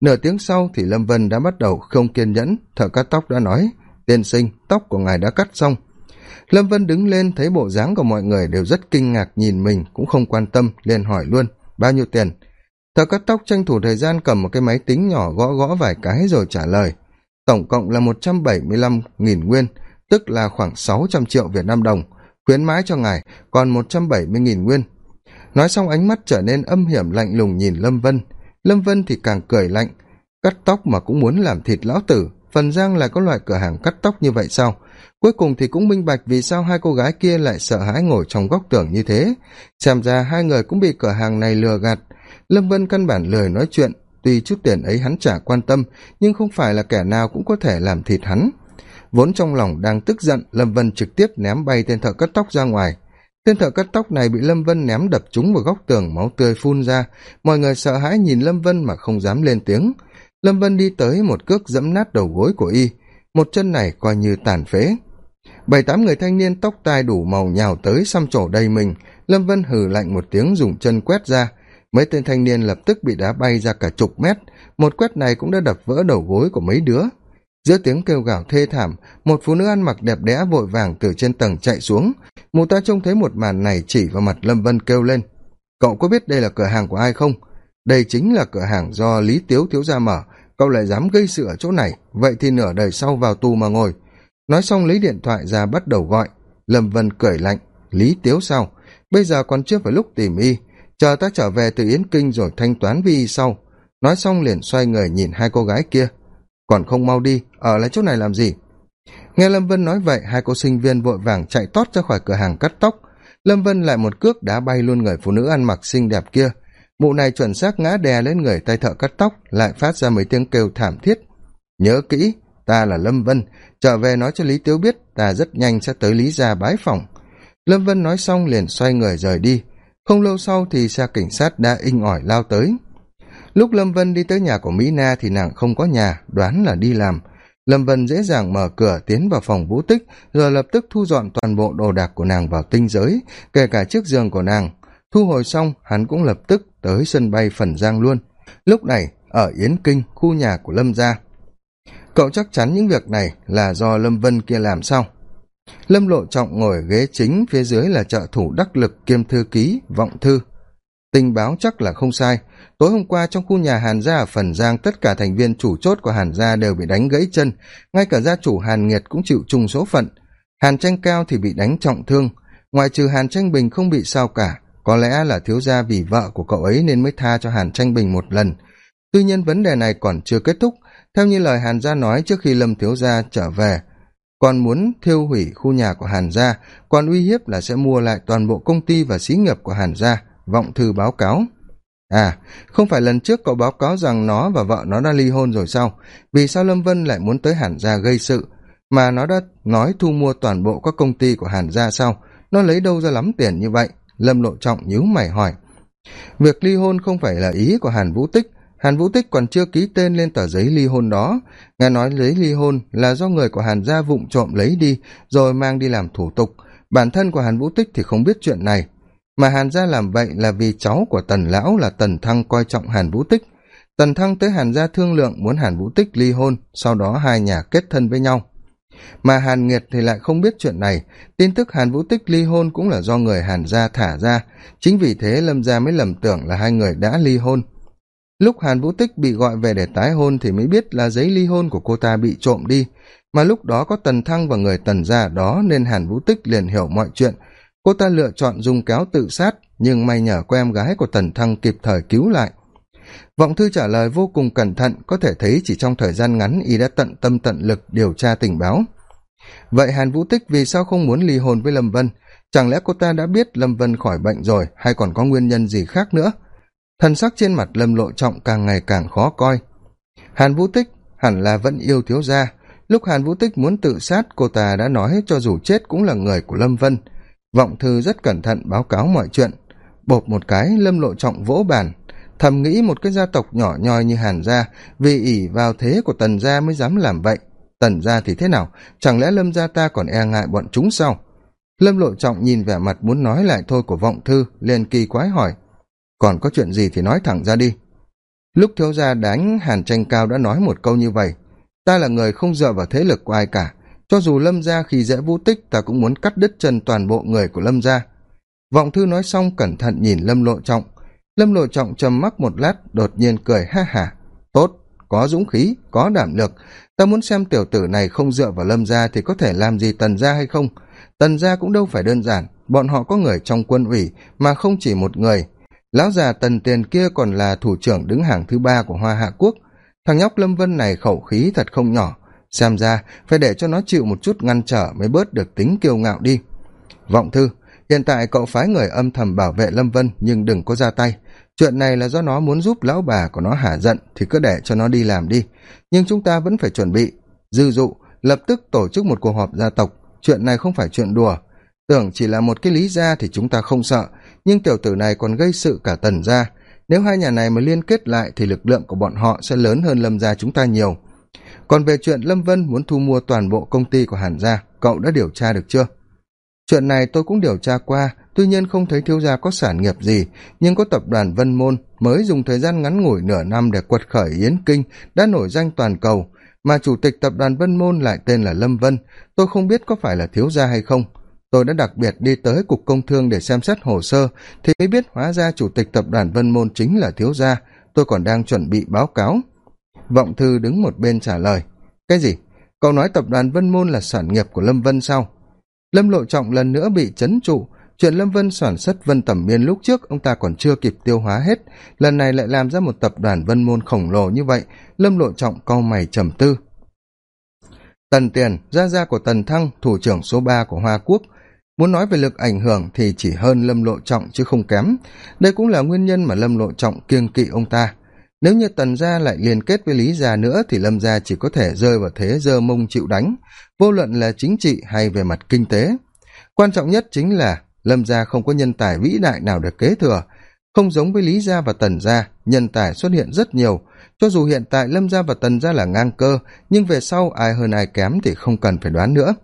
Nửa tiếng sau thì lâm vân đã bắt đầu không kiên nhẫn, thợ cắt tóc đã nói, tiên sinh, tóc của ngài đã cắt xong lâm vân đứng lên thấy bộ dáng của mọi người đều rất kinh ngạc nhìn mình, cũng không quan tâm, liền hỏi luôn, bao nhiêu tiền? Thợ cắt tóc tranh thủ thời gian cầm một cái máy tính nhỏ gõ gõ vài cái rồi trả lời. Tổng cộng là một trăm bảy mươi lăm nghìn nguyên, tức là khoảng sáu trăm triệu việt nam đồng, khuyến mãi cho ngài, còn một trăm bảy mươi nghìn nguyên. Nói xong ánh mắt trở nên âm hiểm lạnh lùng nhìn lâm vân. Lâm vân thì càng cười lạnh, cắt tóc mà cũng muốn làm thịt lão tử, phần giang lại có loại cửa hàng cắt tóc như vậy sao? Cuối cùng thì cũng minh bạch vì sao hai cô gái kia lại sợ hãi ngồi trong góc tường như thế. Xem ra hai người cũng bị cửa hàng này lừa gạt. Lâm vân căn bản lười nói chuyện, tuy chút tiền ấy hắn chả quan tâm, nhưng không phải là kẻ nào cũng có thể làm thịt hắn. Vốn trong lòng đang tức giận, lâm vân trực tiếp ném bay tên thợ cắt tóc ra ngoài. Tên thợ cắt tóc này bị lâm vân ném đập trúng vào góc tường, máu tươi phun ra. Mọi người sợ hãi nhìn lâm vân mà không dám lên tiếng. Lâm vân đi tới một cước dẫm nát đầu gối của y. Một chân này coi như tàn phế bảy tám người thanh niên tóc tai đủ màu nhào tới xăm trổ đầy mình. Lâm vân hừ lạnh một tiếng dùng chân quét ra. Mấy tên thanh niên lập tức bị đá bay ra cả chục mét. Một quét này cũng đã đập vỡ đầu gối của mấy đứa. Giữa tiếng kêu gào thê thảm, một phụ nữ ăn mặc đẹp đẽ vội vàng từ trên tầng chạy xuống. Mụ ta trông thấy một màn này chỉ vào mặt lâm vân kêu lên. Cậu có biết đây là cửa hàng của ai không? Đây chính là cửa hàng do lý tiếu thiếu gia mở. Cậu lại dám gây sự ở chỗ này. Vậy thì nửa đời sau vào tù mà ngồi nói xong lấy điện thoại ra bắt đầu gọi. Lâm vân cười lạnh, lý tiếu sau bây giờ còn chưa phải lúc tìm y. Chờ ta trở về từ yến kinh rồi thanh toán với y sau. Nói xong liền xoay người nhìn hai cô gái kia. Còn không mau đi, ở lại chỗ này làm gì? Nghe lâm vân nói vậy, hai cô sinh viên vội vàng chạy tót ra khỏi cửa hàng cắt tóc. Lâm vân lại một cước đá bay luôn người phụ nữ ăn mặc xinh đẹp kia. Mụ này chuẩn xác ngã đè lên người tay thợ cắt tóc, lại phát ra mấy tiếng kêu thảm thiết. Nhớ kỹ ta là lâm vân. Trở về nói cho lý tiếu biết, ta rất nhanh sẽ tới lý gia bái phòng lâm vân nói xong liền xoay người rời đi. Không lâu sau thì xe cảnh sát đã inh ỏi lao tới. Lúc lâm vân đi tới nhà của mỹ na thì nàng không có nhà, đoán là đi làm. Lâm vân dễ dàng mở cửa tiến vào phòng vũ tích, rồi lập tức thu dọn toàn bộ đồ đạc của nàng vào tinh giới, kể cả chiếc giường của nàng. Thu hồi xong, hắn cũng lập tức tới sân bay phần giang luôn. Lúc này, ở yến kinh, khu nhà của lâm gia cậu chắc chắn những việc này là do lâm vân kia làm sao? Lâm lộ trọng ngồi ghế chính phía dưới là trợ thủ đắc lực kiêm thư ký vọng thư. Tình báo chắc là không sai. Tối hôm qua trong khu nhà hàn gia ở phần giang, tất cả thành viên chủ chốt của hàn gia đều bị đánh gãy chân. Ngay cả gia chủ hàn nghiệt cũng chịu chung số phận. Hàn tranh cao thì bị đánh trọng thương. Ngoài trừ hàn tranh bình không bị sao cả, có lẽ là thiếu gia vì vợ của cậu ấy nên mới tha cho hàn tranh bình một lần tuy nhiên vấn đề này còn chưa kết thúc. Theo như lời hàn gia nói trước khi lâm thiếu gia trở về, còn muốn thiêu hủy khu nhà của hàn gia, còn uy hiếp là sẽ mua lại toàn bộ công ty và xí nghiệp của hàn gia, vọng thư báo cáo. À không phải lần trước cậu báo cáo rằng nó và vợ nó đã ly hôn rồi sao? Vì sao lâm vân lại muốn tới hàn gia gây sự? Mà nó đã nói thu mua toàn bộ các công ty của hàn gia sao? Nó lấy đâu ra lắm tiền như vậy? Lâm lộ trọng nhíu mày hỏi. Việc ly hôn không phải là ý của hàn vũ tích hàn vũ tích còn chưa ký tên lên tờ giấy ly hôn đó. Nghe nói giấy ly hôn là do người của hàn gia vụng trộm lấy đi, rồi mang đi làm thủ tục. Bản thân của hàn vũ tích thì không biết chuyện này. Mà hàn gia làm vậy là vì cháu của tần lão là tần thăng coi trọng hàn vũ tích. Tần thăng tới hàn gia thương lượng muốn hàn vũ tích ly hôn, sau đó hai nhà kết thân với nhau. Mà hàn nghiệt thì lại không biết chuyện này. Tin tức hàn vũ tích ly hôn cũng là do người hàn gia thả ra. Chính vì thế lâm gia mới lầm tưởng là hai người đã ly hôn lúc hàn vũ tích bị gọi về để tái hôn thì mới biết là giấy ly hôn của cô ta bị trộm đi. Mà lúc đó có tần thăng và người tần gia ở đó nên hàn vũ tích liền hiểu mọi chuyện. Cô ta lựa chọn dùng kéo tự sát, nhưng may nhờ có em gái của tần thăng kịp thời cứu lại. Vọng thư trả lời vô cùng cẩn thận, có thể thấy chỉ trong thời gian ngắn y đã tận tâm tận lực điều tra tình báo. Vậy hàn vũ tích vì sao không muốn ly hôn với lâm vân? Chẳng lẽ cô ta đã biết lâm vân khỏi bệnh rồi, hay còn có nguyên nhân gì khác nữa? Thần sắc trên mặt lâm lộ trọng càng ngày càng khó coi. Hàn vũ tích hẳn là vẫn yêu thiếu gia. Lúc hàn vũ tích muốn tự sát, cô ta đã nói cho dù chết cũng là người của lâm vân. Vọng thư rất cẩn thận báo cáo mọi chuyện. Bộp một cái, lâm lộ trọng vỗ bàn. Thầm nghĩ một cái gia tộc nhỏ nhoi như hàn gia, vì ỉ vào thế của tần gia mới dám làm vậy. Tần gia thì thế nào? Chẳng lẽ lâm gia ta còn e ngại bọn chúng sao? Lâm lộ trọng nhìn vẻ mặt muốn nói lại thôi của vọng thư, liền kỳ quái hỏi còn có chuyện gì thì nói thẳng ra đi. Lúc thiếu gia đánh hàn tranh cao đã nói một câu như vậy, ta là người không dựa vào thế lực của ai cả. Cho dù lâm gia khi dễ vũ tích, ta cũng muốn cắt đứt chân toàn bộ người của lâm gia. Vọng thư nói xong cẩn thận nhìn lâm lộ trọng. Lâm lộ trọng trầm mắc một lát, đột nhiên cười, ha hả tốt, có dũng khí, có đảm lược ta muốn xem tiểu tử này không dựa vào lâm gia thì có thể làm gì tần gia hay không? Tần gia cũng đâu phải đơn giản, bọn họ có người trong quân ủy mà không chỉ một người lão già tần tiền kia còn là thủ trưởng đứng hàng thứ ba của hoa hạ quốc. Thằng nhóc lâm vân này khẩu khí thật không nhỏ. Xem ra, phải để cho nó chịu một chút ngăn trở mới bớt được tính kiêu ngạo đi. Vọng thư, hiện tại cậu phái người âm thầm bảo vệ lâm vân nhưng đừng có ra tay. Chuyện này là do nó muốn giúp lão bà của nó hả giận thì cứ để cho nó đi làm đi. Nhưng chúng ta vẫn phải chuẩn bị. Dư dụ, lập tức tổ chức một cuộc họp gia tộc. Chuyện này không phải chuyện đùa. Tưởng chỉ là một cái lý ra thì chúng ta không sợ nhưng tiểu tử này còn gây sự cả tần ra nếu hai nhà này mà liên kết lại thì lực lượng của bọn họ sẽ lớn hơn lâm gia chúng ta nhiều. Còn về chuyện lâm vân muốn thu mua toàn bộ công ty của hàn gia, cậu đã điều tra được chưa? Chuyện này tôi cũng điều tra qua, tuy nhiên không thấy thiếu gia có sản nghiệp gì, nhưng có tập đoàn vân môn mới dùng thời gian ngắn ngủi nửa năm để quật khởi yến kinh đã nổi danh toàn cầu, mà chủ tịch tập đoàn vân môn lại tên là lâm vân. Tôi không biết có phải là thiếu gia hay không tôi đã đặc biệt đi tới cục công thương để xem xét hồ sơ, thì mới biết hóa ra chủ tịch tập đoàn vân môn chính là thiếu gia. Tôi còn đang chuẩn bị báo cáo. Vọng thư đứng một bên trả lời. Cái gì? Cậu nói tập đoàn vân môn là sản nghiệp của lâm vân sao? Lâm lộ trọng lần nữa bị c h ấ n trụ. Chuyện lâm vân sản xuất vân tẩm miên lúc trước ông ta còn chưa kịp tiêu hóa hết. Lần này lại làm ra một tập đoàn vân môn khổng lồ như vậy. Lâm lộ trọng cau mày trầm tư. Tần tiền, gia gia của tần thăng, thủ trưởng số ba của hoa quốc muốn nói về lực ảnh hưởng thì chỉ hơn lâm lộ trọng chứ không kém. Đây cũng là nguyên nhân mà lâm lộ trọng kiêng kỵ ông ta. Nếu như tần gia lại liên kết với lý gia nữa thì lâm gia chỉ có thể rơi vào thế dơ mông chịu đánh, vô luận là chính trị hay về mặt kinh tế. Quan trọng nhất chính là lâm gia không có nhân tài vĩ đại nào được kế thừa. Không giống với lý gia và tần gia, nhân tài xuất hiện rất nhiều. Cho dù hiện tại lâm gia và tần gia là ngang cơ, nhưng về sau ai hơn ai kém thì không cần phải đoán nữa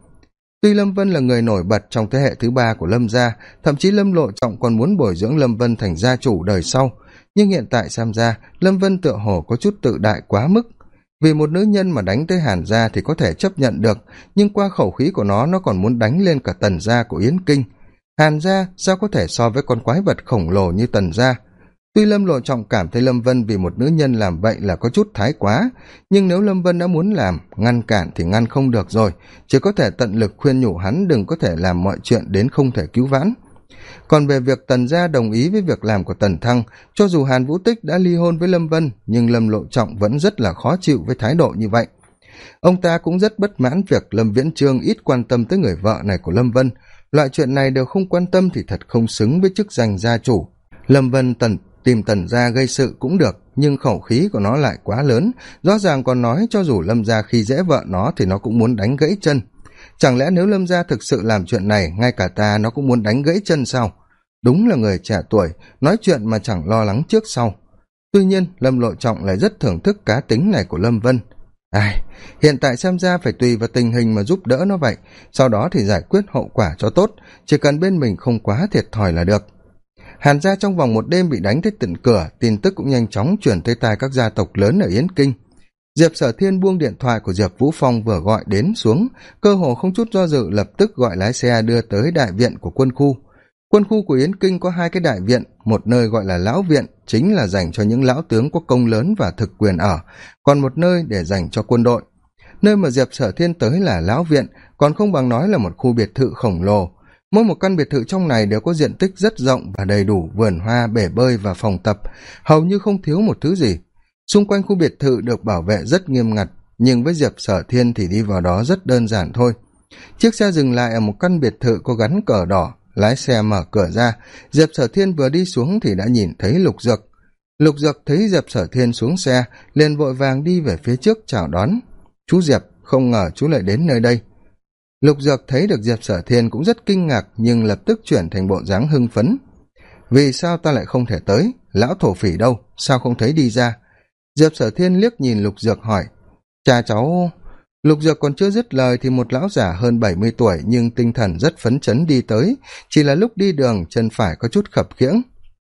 tuy lâm vân là người nổi bật trong thế hệ thứ ba của lâm gia, thậm chí lâm lộ trọng còn muốn bồi dưỡng lâm vân thành gia chủ đời sau, nhưng hiện tại xem ra lâm vân tựa hồ có chút tự đại quá mức. Vì một nữ nhân mà đánh tới hàn gia thì có thể chấp nhận được, nhưng qua khẩu khí của nó nó còn muốn đánh lên cả tần gia của yến kinh. Hàn gia sao có thể so với con quái vật khổng lồ như tần gia? Tuy lâm lộ trọng cảm thấy lâm vân vì một nữ nhân làm vậy là có chút thái quá, nhưng nếu lâm vân đã muốn làm, ngăn cản thì ngăn không được rồi. Chỉ có thể tận lực khuyên nhủ hắn đừng có thể làm mọi chuyện đến không thể cứu vãn. Còn về việc tần gia đồng ý với việc làm của tần thăng, cho dù hàn vũ tích đã ly hôn với lâm vân, nhưng lâm lộ trọng vẫn rất là khó chịu với thái độ như vậy. Ông ta cũng rất bất mãn việc lâm viễn trương ít quan tâm tới người vợ này của lâm vân. Loại chuyện này đều không quan tâm thì thật không xứng với chức danh gia chủ. Lâm vân tần tìm tần gia gây sự cũng được, nhưng khẩu khí của nó lại quá lớn. Rõ ràng còn nói cho dù lâm gia khi dễ vợ nó thì nó cũng muốn đánh gãy chân. Chẳng lẽ nếu lâm gia thực sự làm chuyện này, ngay cả ta nó cũng muốn đánh gãy chân sao? Đúng là người trẻ tuổi, nói chuyện mà chẳng lo lắng trước sau. Tuy nhiên, lâm lộ trọng lại rất thưởng thức cá tính này của lâm vân. Ai, hiện tại xem ra phải tùy vào tình hình mà giúp đỡ nó vậy. Sau đó thì giải quyết hậu quả cho tốt, chỉ cần bên mình không quá thiệt thòi là được hàn gia trong vòng một đêm bị đánh tới tận cửa, tin tức cũng nhanh chóng chuyển tới tai các gia tộc lớn ở yến kinh. Diệp sở thiên buông điện thoại của diệp vũ phong vừa gọi đến xuống, cơ hồ không chút do dự lập tức gọi lái xe đưa tới đại viện của quân khu. Quân khu của yến kinh có hai cái đại viện, một nơi gọi là lão viện, chính là dành cho những lão tướng có công lớn và thực quyền ở, còn một nơi để dành cho quân đội. Nơi mà diệp sở thiên tới là lão viện, còn không bằng nói là một khu biệt thự khổng lồ mỗi một căn biệt thự trong này đều có diện tích rất rộng và đầy đủ vườn hoa, bể bơi và phòng tập. Hầu như không thiếu một thứ gì. Xung quanh khu biệt thự được bảo vệ rất nghiêm ngặt, nhưng với diệp sở thiên thì đi vào đó rất đơn giản thôi. Chiếc xe dừng lại ở một căn biệt thự có gắn cờ đỏ, lái xe mở cửa ra. Diệp sở thiên vừa đi xuống thì đã nhìn thấy lục dược. Lục dược thấy diệp sở thiên xuống xe, liền vội vàng đi về phía trước chào đón. Chú diệp, không ngờ chú lại đến nơi đây lục dược thấy được diệp sở thiên cũng rất kinh ngạc, nhưng lập tức chuyển thành bộ dáng hưng phấn. Vì sao ta lại không thể tới? Lão thổ phỉ đâu? Sao không thấy đi ra? Diệp sở thiên liếc nhìn lục dược hỏi. Cha cháu, lục dược còn chưa dứt lời thì một lão giả hơn bảy mươi tuổi nhưng tinh thần rất phấn chấn đi tới. Chỉ là lúc đi đường, chân phải có chút khập khiễng.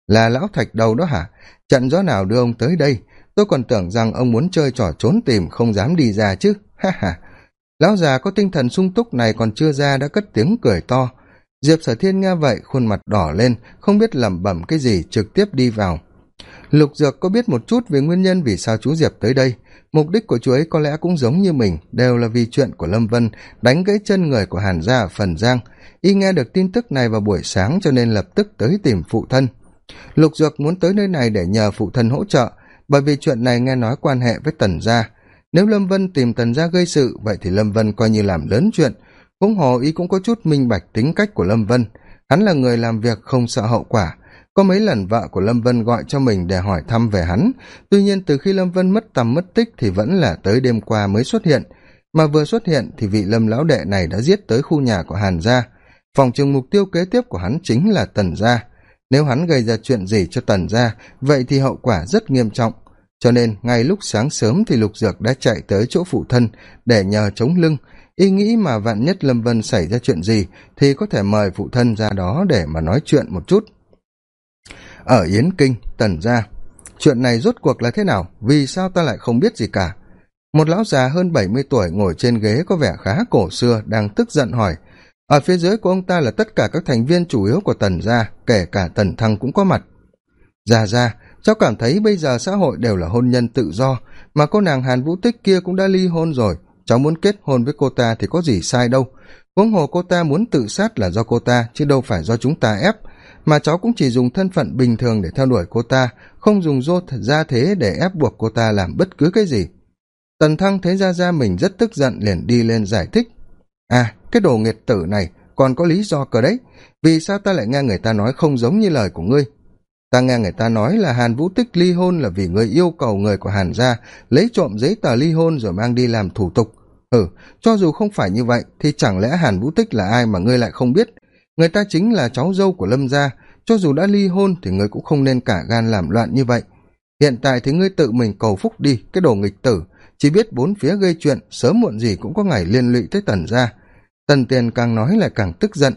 Là lão thạch đầu đó hả? Trận gió nào đưa ông tới đây? Tôi còn tưởng rằng ông muốn chơi trò trốn tìm, không dám đi ra chứ. Ha ha lão già có tinh thần sung túc này còn chưa ra đã cất tiếng cười to. Diệp sở thiên nghe vậy, khuôn mặt đỏ lên, không biết lẩm bẩm cái gì, trực tiếp đi vào. Lục dược có biết một chút về nguyên nhân vì sao chú diệp tới đây? Mục đích của chú ấy có lẽ cũng giống như mình, đều là vì chuyện của lâm vân, đánh gãy chân người của hàn gia ở phần giang. Y nghe được tin tức này vào buổi sáng cho nên lập tức tới tìm phụ thân. Lục dược muốn tới nơi này để nhờ phụ thân hỗ trợ, bởi vì chuyện này nghe nói quan hệ với tần gia nếu lâm vân tìm tần gia gây sự, vậy thì lâm vân coi như làm lớn chuyện. Huống hồ ý cũng có chút minh bạch tính cách của lâm vân. Hắn là người làm việc không sợ hậu quả. Có mấy lần vợ của lâm vân gọi cho mình để hỏi thăm về hắn. Tuy nhiên từ khi lâm vân mất tầm mất tích thì vẫn là tới đêm qua mới xuất hiện. Mà vừa xuất hiện thì vị lâm lão đệ này đã giết tới khu nhà của hàn gia. Phòng trường mục tiêu kế tiếp của hắn chính là tần gia. Nếu hắn gây ra chuyện gì cho tần gia, vậy thì hậu quả rất nghiêm trọng cho nên, ngay lúc sáng sớm thì lục dược đã chạy tới chỗ phụ thân để nhờ chống lưng. Y nghĩ mà vạn nhất lâm vân xảy ra chuyện gì thì có thể mời phụ thân ra đó để mà nói chuyện một chút. Ở yến kinh, tần gia, chuyện này rốt cuộc là thế nào? Vì sao ta lại không biết gì cả? Một lão già hơn bảy mươi tuổi ngồi trên ghế có vẻ khá cổ xưa đang tức giận hỏi. Ở phía dưới của ông ta là tất cả các thành viên chủ yếu của tần gia, kể cả tần thăng cũng có mặt. Già ra cháu cảm thấy bây giờ xã hội đều là hôn nhân tự do, mà cô nàng hàn vũ tích kia cũng đã ly hôn rồi. Cháu muốn kết hôn với cô ta thì có gì sai đâu. Huống hồ cô ta muốn tự sát là do cô ta, chứ đâu phải do chúng ta ép. Mà cháu cũng chỉ dùng thân phận bình thường để theo đuổi cô ta, không dùng dô ra thế để ép buộc cô ta làm bất cứ cái gì. Tần thăng thấy ra ra mình rất tức giận liền đi lên giải thích. À cái đồ nghiệt tử này còn có lý do cờ đấy. Vì sao ta lại nghe người ta nói không giống như lời của ngươi? Ta nghe người ta nói là hàn vũ tích ly hôn là vì người yêu cầu người của hàn gia lấy trộm giấy tờ ly hôn rồi mang đi làm thủ tục. Ừ cho dù không phải như vậy thì chẳng lẽ hàn vũ tích là ai mà ngươi lại không biết? Người ta chính là cháu dâu của lâm gia, cho dù đã ly hôn thì ngươi cũng không nên cả gan làm loạn như vậy. Hiện tại thì ngươi tự mình cầu phúc đi, cái đồ nghịch tử. Chỉ biết bốn phía gây chuyện, sớm muộn gì cũng có ngày liên lụy tới tần gia. Tần tiền càng nói lại càng tức giận.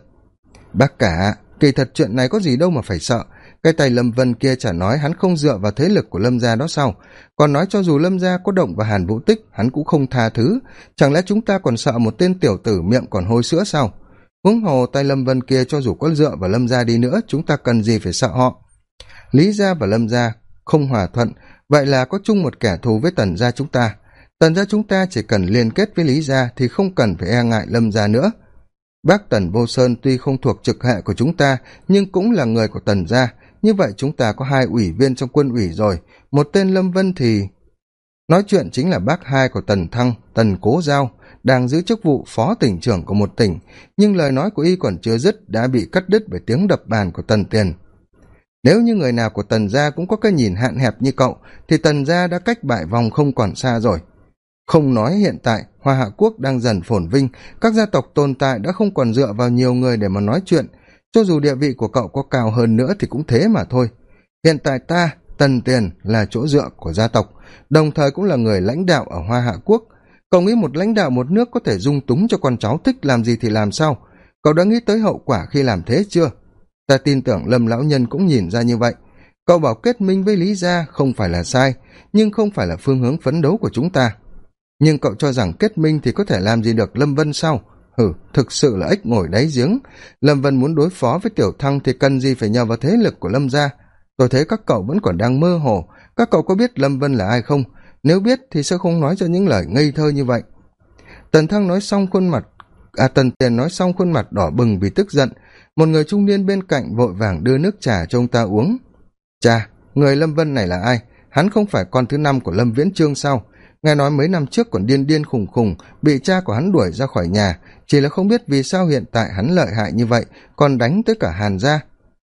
Bác cả, kỳ thật chuyện này có gì đâu mà phải sợ cái tay lâm vân kia chả nói hắn không dựa vào thế lực của lâm gia đó sao? Còn nói cho dù lâm gia có động vào hàn vũ tích, hắn cũng không tha thứ. Chẳng lẽ chúng ta còn sợ một tên tiểu tử miệng còn hôi sữa sao? Huống hồ tay lâm vân kia cho dù có dựa vào lâm gia đi nữa, chúng ta cần gì phải sợ họ? Lý gia và lâm gia không hòa thuận, vậy là có chung một kẻ thù với tần gia chúng ta. Tần gia chúng ta chỉ cần liên kết với lý gia thì không cần phải e ngại lâm gia nữa. Bác tần vô sơn tuy không thuộc trực hệ của chúng ta, nhưng cũng là người của tần gia như vậy chúng ta có hai ủy viên trong quân ủy rồi. Một tên lâm vân thì nói chuyện chính là bác hai của tần thăng, tần cố giao, đang giữ chức vụ phó tỉnh trưởng của một tỉnh. Nhưng lời nói của y còn chưa dứt, đã bị cắt đứt bởi tiếng đập bàn của tần tiền. Nếu như người nào của tần gia cũng có cái nhìn hạn hẹp như cậu, thì tần gia đã cách bại vòng không còn xa rồi. Không nói hiện tại, hoa hạ quốc đang dần phồn vinh. Các gia tộc tồn tại đã không còn dựa vào nhiều người để mà nói chuyện cho dù địa vị của cậu có cao hơn nữa thì cũng thế mà thôi. Hiện tại ta, tần tiền, là chỗ dựa của gia tộc, đồng thời cũng là người lãnh đạo ở hoa hạ quốc. Cậu nghĩ một lãnh đạo một nước có thể dung túng cho con cháu thích làm gì thì làm sao? Cậu đã nghĩ tới hậu quả khi làm thế chưa? Ta tin tưởng lâm lão nhân cũng nhìn ra như vậy. Cậu bảo kết minh với lý gia không phải là sai, nhưng không phải là phương hướng phấn đấu của chúng ta. Nhưng cậu cho rằng kết minh thì có thể làm gì được lâm vân sau? Hử thực sự là ếch ngồi đáy giếng. Lâm vân muốn đối phó với tiểu thăng thì cần gì phải nhờ vào thế lực của lâm gia? Tôi thấy các cậu vẫn còn đang mơ hồ. Các cậu có biết lâm vân là ai không? Nếu biết thì sẽ không nói cho những lời ngây thơ như vậy. Tần thăng nói xong khuôn mặt à tần tiền nói xong khuôn mặt đỏ bừng vì tức giận. Một người trung niên bên cạnh vội vàng đưa nước trà cho ông ta uống. Cha người lâm vân này là ai? Hắn không phải con thứ năm của lâm viễn trương sao? Nghe nói mấy năm trước còn điên điên khùng khùng, bị cha của hắn đuổi ra khỏi nhà chỉ là không biết vì sao hiện tại hắn lợi hại như vậy, còn đánh tới cả hàn gia.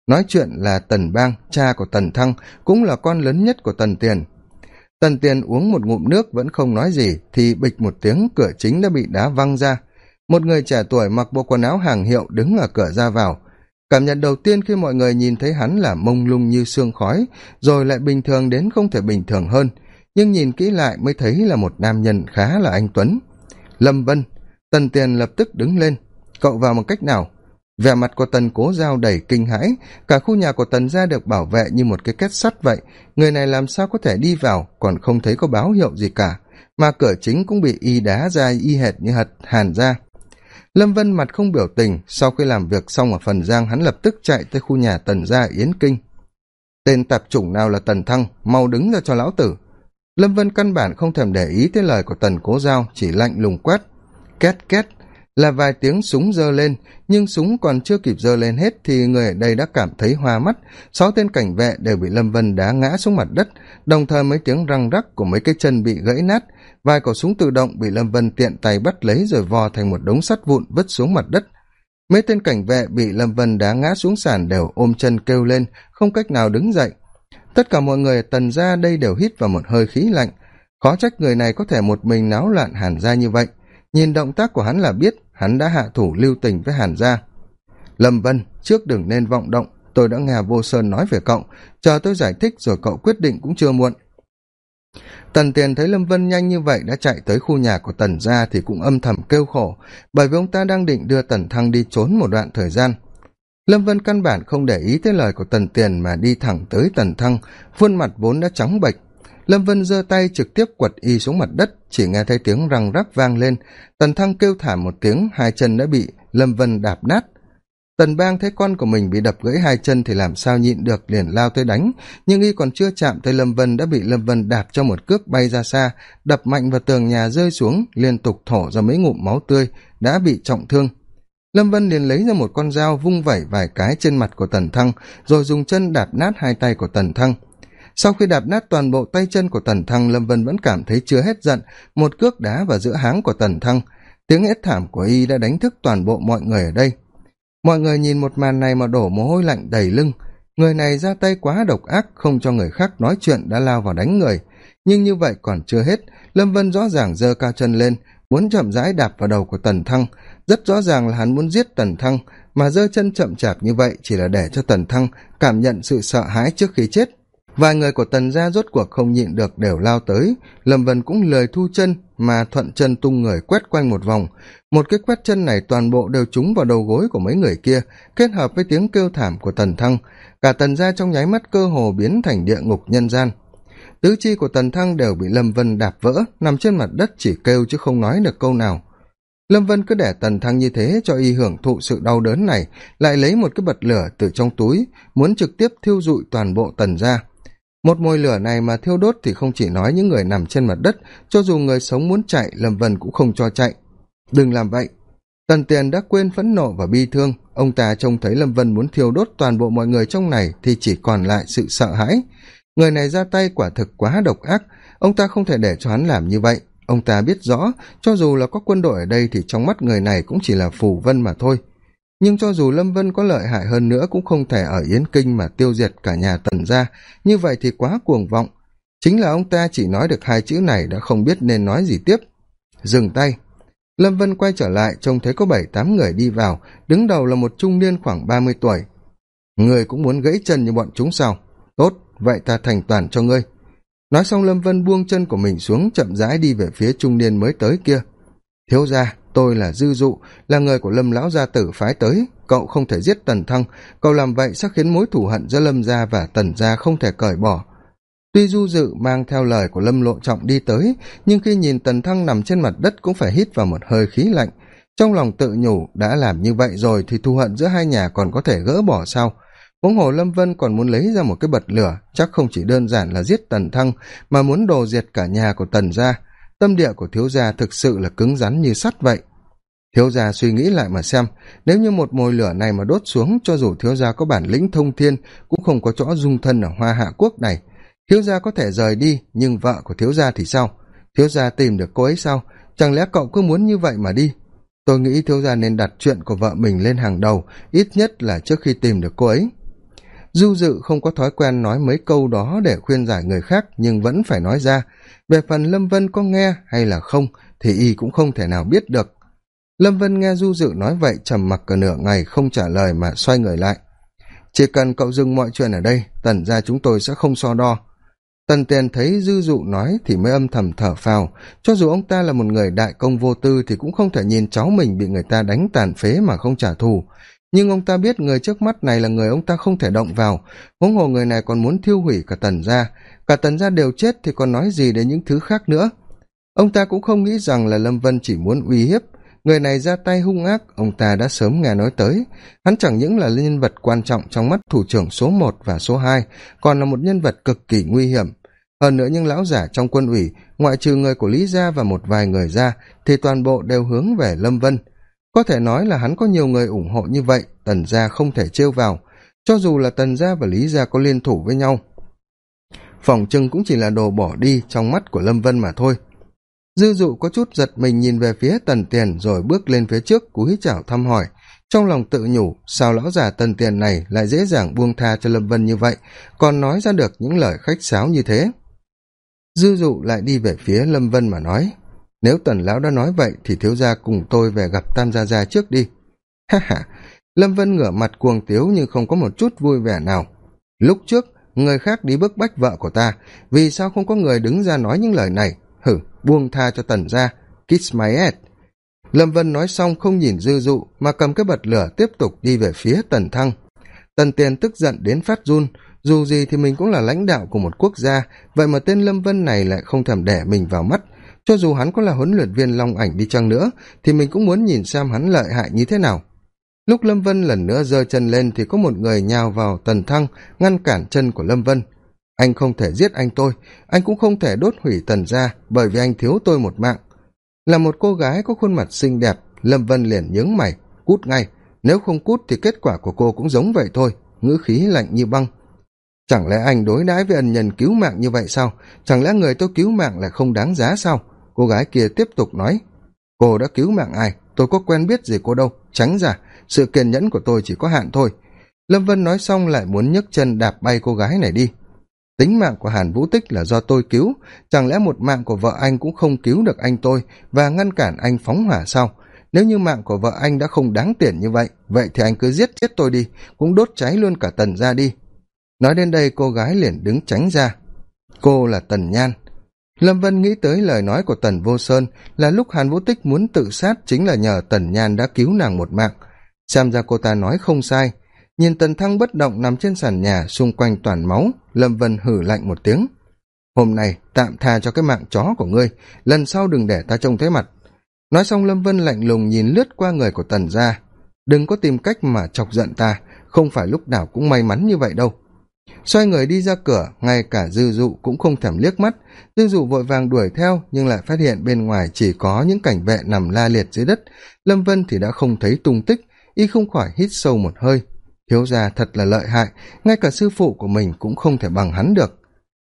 Nói chuyện là tần bang, cha của tần thăng, cũng là con lớn nhất của tần tiền. Tần tiền uống một ngụm nước vẫn không nói gì, thì bịch một tiếng, cửa chính đã bị đá văng ra. Một người trẻ tuổi mặc bộ quần áo hàng hiệu đứng ở cửa ra vào. Cảm nhận đầu tiên khi mọi người nhìn thấy hắn là mông lung như sương khói, rồi lại bình thường đến không thể bình thường hơn. Nhưng nhìn kỹ lại mới thấy là một nam nhân khá là anh tuấn. Lâm vân tần tiền lập tức đứng lên. Cậu vào một cách nào? Vẻ mặt của tần cố giao đầy kinh hãi. Cả khu nhà của tần gia được bảo vệ như một cái kết sắt vậy. Người này làm sao có thể đi vào, còn không thấy có báo hiệu gì cả. Mà cửa chính cũng bị y đá ra, y hệt như hật hàn ra. Lâm vân mặt không biểu tình. Sau khi làm việc xong ở phần giang, hắn lập tức chạy tới khu nhà tần gia yến kinh. Tên tạp chủng nào là tần thăng? Mau đứng ra cho lão tử. Lâm vân căn bản không thèm để ý tới lời của tần cố giao, chỉ lạnh lùng quét két két, là vài tiếng súng giơ lên, nhưng súng còn chưa kịp giơ lên hết thì người ở đây đã cảm thấy hoa mắt. Sáu tên cảnh vệ đều bị lâm vân đá ngã xuống mặt đất, đồng thời mấy tiếng răng rắc của mấy cái chân bị gãy nát. Vài khẩu súng tự động bị lâm vân tiện tay bắt lấy rồi vò thành một đống sắt vụn vứt xuống mặt đất. Mấy tên cảnh vệ bị lâm vân đá ngã xuống sàn đều ôm chân kêu lên, không cách nào đứng dậy. Tất cả mọi người tần ra đây đều hít vào một hơi khí lạnh. Khó trách người này có thể một mình náo loạn hàn ra như vậy nhìn động tác của hắn là biết hắn đã hạ thủ lưu tình với hàn gia. Lâm vân, trước đừng nên vọng động, tôi đã nghe vô sơn nói về cậu, chờ tôi giải thích rồi cậu quyết định cũng chưa muộn. Tần tiền thấy lâm vân nhanh như vậy đã chạy tới khu nhà của tần gia thì cũng âm thầm kêu khổ, bởi vì ông ta đang định đưa tần thăng đi trốn một đoạn thời gian. Lâm vân căn bản không để ý tới lời của tần tiền mà đi thẳng tới tần thăng, khuôn mặt vốn đã trắng bệch lâm vân giơ tay trực tiếp quật y xuống mặt đất, chỉ nghe thấy tiếng răng rắc vang lên. Tần thăng kêu thảm một tiếng, hai chân đã bị lâm vân đạp nát. Tần bang thấy con của mình bị đập gãy hai chân thì làm sao nhịn được, liền lao tới đánh. Nhưng y còn chưa chạm tới lâm vân, đã bị lâm vân đạp cho một cước bay ra xa. Đập mạnh vào tường nhà rơi xuống, liên tục thổ ra mấy ngụm máu tươi, đã bị trọng thương. Lâm vân liền lấy ra một con dao vung vẩy vài cái trên mặt của tần thăng, rồi dùng chân đạp nát hai tay của tần thăng sau khi đạp nát toàn bộ tay chân của tần thăng, lâm vân vẫn cảm thấy chưa hết giận, một cước đá vào giữa háng của tần thăng. Tiếng hét thảm của y đã đánh thức toàn bộ mọi người ở đây. Mọi người nhìn một màn này mà đổ mồ hôi lạnh đầy lưng. Người này ra tay quá độc ác, không cho người khác nói chuyện, đã lao vào đánh người. Nhưng như vậy còn chưa hết, lâm vân rõ ràng giơ cao chân lên, muốn chậm rãi đạp vào đầu của tần thăng. Rất rõ ràng là hắn muốn giết tần thăng, mà giơ chân chậm chạp như vậy chỉ là để cho tần thăng cảm nhận sự sợ hãi trước khi chết vài người của tần gia rốt cuộc không nhịn được đều lao tới. Lâm vân cũng lười thu chân, mà thuận chân tung người quét quanh một vòng. Một cái quét chân này toàn bộ đều trúng vào đầu gối của mấy người kia, kết hợp với tiếng kêu thảm của tần thăng. Cả tần gia trong nháy mắt cơ hồ biến thành địa ngục nhân gian. Tứ chi của tần thăng đều bị lâm vân đạp vỡ, nằm trên mặt đất chỉ kêu chứ không nói được câu nào. Lâm vân cứ để tần thăng như thế cho y hưởng thụ sự đau đớn này, lại lấy một cái bật lửa từ trong túi, muốn trực tiếp thiêu dụi toàn bộ tần ra một mồi lửa này mà thiêu đốt thì không chỉ nói những người nằm trên mặt đất, cho dù người sống muốn chạy lâm vân cũng không cho chạy. Đừng làm vậy. Tần tiền đã quên phẫn nộ và bi thương. Ông ta trông thấy lâm vân muốn thiêu đốt toàn bộ mọi người trong này thì chỉ còn lại sự sợ hãi. Người này ra tay quả thực quá độc ác. Ông ta không thể để cho hắn làm như vậy. Ông ta biết rõ, cho dù là có quân đội ở đây thì trong mắt người này cũng chỉ là phù vân mà thôi nhưng cho dù lâm vân có lợi hại hơn nữa cũng không thể ở yến kinh mà tiêu diệt cả nhà tần ra như vậy thì quá cuồng vọng. Chính là ông ta chỉ nói được hai chữ này đã không biết nên nói gì tiếp. Dừng tay. Lâm vân quay trở lại, trông thấy có bảy tám người đi vào. Đứng đầu là một trung niên khoảng ba mươi tuổi. Người cũng muốn gãy chân như bọn chúng sao? Tốt, vậy ta thành toàn cho ngươi. Nói xong lâm vân buông chân của mình xuống, chậm rãi đi về phía trung niên mới tới kia. Thiếu ra tôi là dư dụ, là người của lâm lão gia tử phái tới. Cậu không thể giết tần thăng. Cậu làm vậy sẽ khiến mối thù hận giữa lâm gia và tần gia không thể cởi bỏ. Tuy du dự mang theo lời của lâm lộ trọng đi tới, nhưng khi nhìn tần thăng nằm trên mặt đất cũng phải hít vào một hơi khí lạnh. Trong lòng tự nhủ, đã làm như vậy rồi thì thù hận giữa hai nhà còn có thể gỡ bỏ sao? Huống hồ lâm vân còn muốn lấy ra một cái bật lửa, chắc không chỉ đơn giản là giết tần thăng, mà muốn đồ diệt cả nhà của tần gia tâm địa của thiếu gia thực sự là cứng rắn như sắt vậy. Thiếu gia suy nghĩ lại mà xem, nếu như một mồi lửa này mà đốt xuống, cho dù thiếu gia có bản lĩnh thông thiên, cũng không có chỗ dung thân ở hoa hạ quốc này. Thiếu gia có thể rời đi, nhưng vợ của thiếu gia thì sao? Thiếu gia tìm được cô ấy sao? Chẳng lẽ cậu cứ muốn như vậy mà đi? Tôi nghĩ thiếu gia nên đặt chuyện của vợ mình lên hàng đầu, ít nhất là trước khi tìm được cô ấy du dự không có thói quen nói mấy câu đó để khuyên giải người khác, nhưng vẫn phải nói ra. Về phần lâm vân có nghe hay là không, thì y cũng không thể nào biết được. Lâm vân nghe du dự nói vậy, trầm mặc cả nửa ngày, không trả lời mà xoay người lại. Chỉ cần cậu dừng mọi chuyện ở đây, tần ra chúng tôi sẽ không so đo. Tần tiền thấy dư dụ nói thì mới âm thầm thở phào. Cho dù ông ta là một người đại công vô tư thì cũng không thể nhìn cháu mình bị người ta đánh tàn phế mà không trả thù nhưng ông ta biết người trước mắt này là người ông ta không thể động vào. Huống hồ người này còn muốn thiêu hủy cả tần gia. Cả tần gia đều chết thì còn nói gì đến những thứ khác nữa? Ông ta cũng không nghĩ rằng là lâm vân chỉ muốn uy hiếp. Người này ra tay hung ác, ông ta đã sớm nghe nói tới. Hắn chẳng những là nhân vật quan trọng trong mắt thủ trưởng số một và số hai, còn là một nhân vật cực kỳ nguy hiểm. Hơn nữa những lão giả trong quân ủy, ngoại trừ người của lý gia và một vài người ra, thì toàn bộ đều hướng về lâm vân có thể nói là hắn có nhiều người ủng hộ như vậy, tần gia không thể trêu vào. Cho dù là tần gia và lý gia có liên thủ với nhau, phòng trưng cũng chỉ là đồ bỏ đi trong mắt của lâm vân mà thôi. Dư dụ có chút giật mình nhìn về phía tần tiền rồi bước lên phía trước, cúi chào thăm hỏi. Trong lòng tự nhủ, sao lão già tần tiền này lại dễ dàng buông tha cho lâm vân như vậy? Còn nói ra được những lời khách sáo như thế. Dư dụ lại đi về phía lâm vân mà nói nếu tần lão đã nói vậy thì thiếu gia cùng tôi về gặp tam gia gia trước đi. Ha ha, lâm vân ngửa mặt cuồng tiếu nhưng không có một chút vui vẻ nào. Lúc trước, người khác đi bức bách vợ của ta, vì sao không có người đứng ra nói những lời này? Hử buông tha cho tần ra kiss my ass. Lâm vân nói xong không nhìn dư dụ mà cầm cái bật lửa tiếp tục đi về phía tần thăng. Tần tiền tức giận đến phát run, dù gì thì mình cũng là lãnh đạo của một quốc gia, vậy mà tên lâm vân này lại không thèm để mình vào mắt cho dù hắn có là huấn luyện viên long ảnh đi chăng nữa, thì mình cũng muốn nhìn xem hắn lợi hại như thế nào. Lúc lâm vân lần nữa giơ chân lên thì có một người nhào vào tần thăng, ngăn cản chân của lâm vân. Anh không thể giết anh tôi, anh cũng không thể đốt hủy tần ra bởi vì anh thiếu tôi một mạng. Là một cô gái có khuôn mặt xinh đẹp, lâm vân liền nhướng mày, cút ngay. Nếu không cút thì kết quả của cô cũng giống vậy thôi, ngữ khí lạnh như băng. Chẳng lẽ anh đối đãi với ân nhân cứu mạng như vậy sao? Chẳng lẽ người tôi cứu mạng lại không đáng giá sao? Cô gái kia tiếp tục nói, cô đã cứu mạng ai? Tôi có quen biết gì cô đâu. Tránh ra, sự kiên nhẫn của tôi chỉ có hạn thôi. Lâm vân nói xong lại muốn nhấc chân đạp bay cô gái này đi. Tính mạng của hàn vũ tích là do tôi cứu. Chẳng lẽ một mạng của vợ anh cũng không cứu được anh tôi và ngăn cản anh phóng hỏa sao? Nếu như mạng của vợ anh đã không đáng tiền như vậy vậy thì anh cứ giết chết tôi đi, cũng đốt cháy luôn cả tần ra đi. Nói đến đây cô gái liền đứng tránh ra. Cô là tần nhan lâm vân nghĩ tới lời nói của tần vô sơn là lúc hàn vũ tích muốn tự sát chính là nhờ tần nhan đã cứu nàng một mạng. Xem ra cô ta nói không sai. Nhìn tần thăng bất động nằm trên sàn nhà, xung quanh toàn máu, lâm vân hử lạnh một tiếng. Hôm nay, tạm tha cho cái mạng chó của ngươi, lần sau đừng để ta trông thấy mặt. Nói xong, lâm vân lạnh lùng nhìn lướt qua người của tần ra. Đừng có tìm cách mà chọc giận ta, không phải lúc nào cũng may mắn như vậy đâu xoay người đi ra cửa, ngay cả dư dụ cũng không thèm liếc mắt. Dư dụ vội vàng đuổi theo, nhưng lại phát hiện bên ngoài chỉ có những cảnh vệ nằm la liệt dưới đất. Lâm vân thì đã không thấy tung tích, y không khỏi hít sâu một hơi. Thiếu gia thật là lợi hại, ngay cả sư phụ của mình cũng không thể bằng hắn được.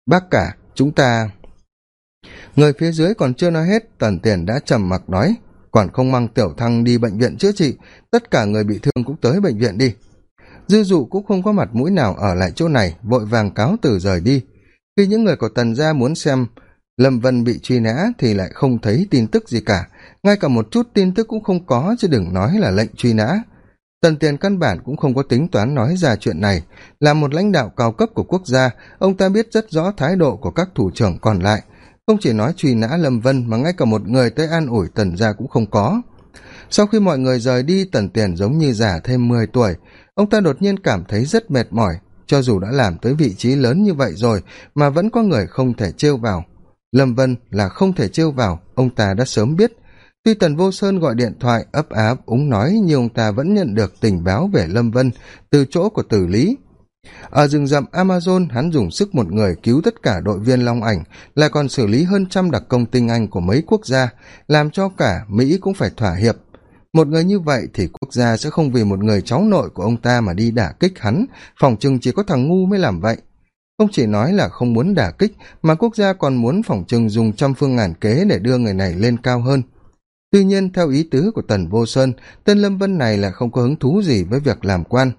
Bác cả, chúng ta người phía dưới còn chưa nói hết, tần tiền đã trầm mặc nói, còn không mang tiểu thăng đi bệnh viện chữa trị, tất cả người bị thương cũng tới bệnh viện đi dư dụ cũng không có mặt mũi nào ở lại chỗ này, vội vàng cáo từ rời đi. Khi những người của tần gia muốn xem lâm vân bị truy nã thì lại không thấy tin tức gì cả. Ngay cả một chút tin tức cũng không có, chứ đừng nói là lệnh truy nã. Tần tiền căn bản cũng không có tính toán nói ra chuyện này. Là một lãnh đạo cao cấp của quốc gia, ông ta biết rất rõ thái độ của các thủ trưởng còn lại. Không chỉ nói truy nã lâm vân mà ngay cả một người tới an ủi tần gia cũng không có. Sau khi mọi người rời đi, tần tiền giống như già thêm mười tuổi ông ta đột nhiên cảm thấy rất mệt mỏi, cho dù đã làm tới vị trí lớn như vậy rồi mà vẫn có người không thể trêu vào. Lâm vân là không thể trêu vào, ông ta đã sớm biết. Tuy tần vô sơn gọi điện thoại ấp áp, úng nói, nhưng ông ta vẫn nhận được tình báo về lâm vân từ chỗ của tử lý. Ở rừng rậm amazon, hắn dùng sức một người cứu tất cả đội viên long ảnh, lại còn xử lý hơn trăm đặc công tinh anh của mấy quốc gia, làm cho cả mỹ cũng phải thỏa hiệp một người như vậy thì quốc gia sẽ không vì một người cháu nội của ông ta mà đi đả kích hắn, phòng chừng chỉ có thằng ngu mới làm vậy. Không chỉ nói là không muốn đả kích, mà quốc gia còn muốn phòng chừng dùng trăm phương ngàn kế để đưa người này lên cao hơn. Tuy nhiên, theo ý tứ của tần vô sơn, tên lâm vân này là không có hứng thú gì với việc làm quan.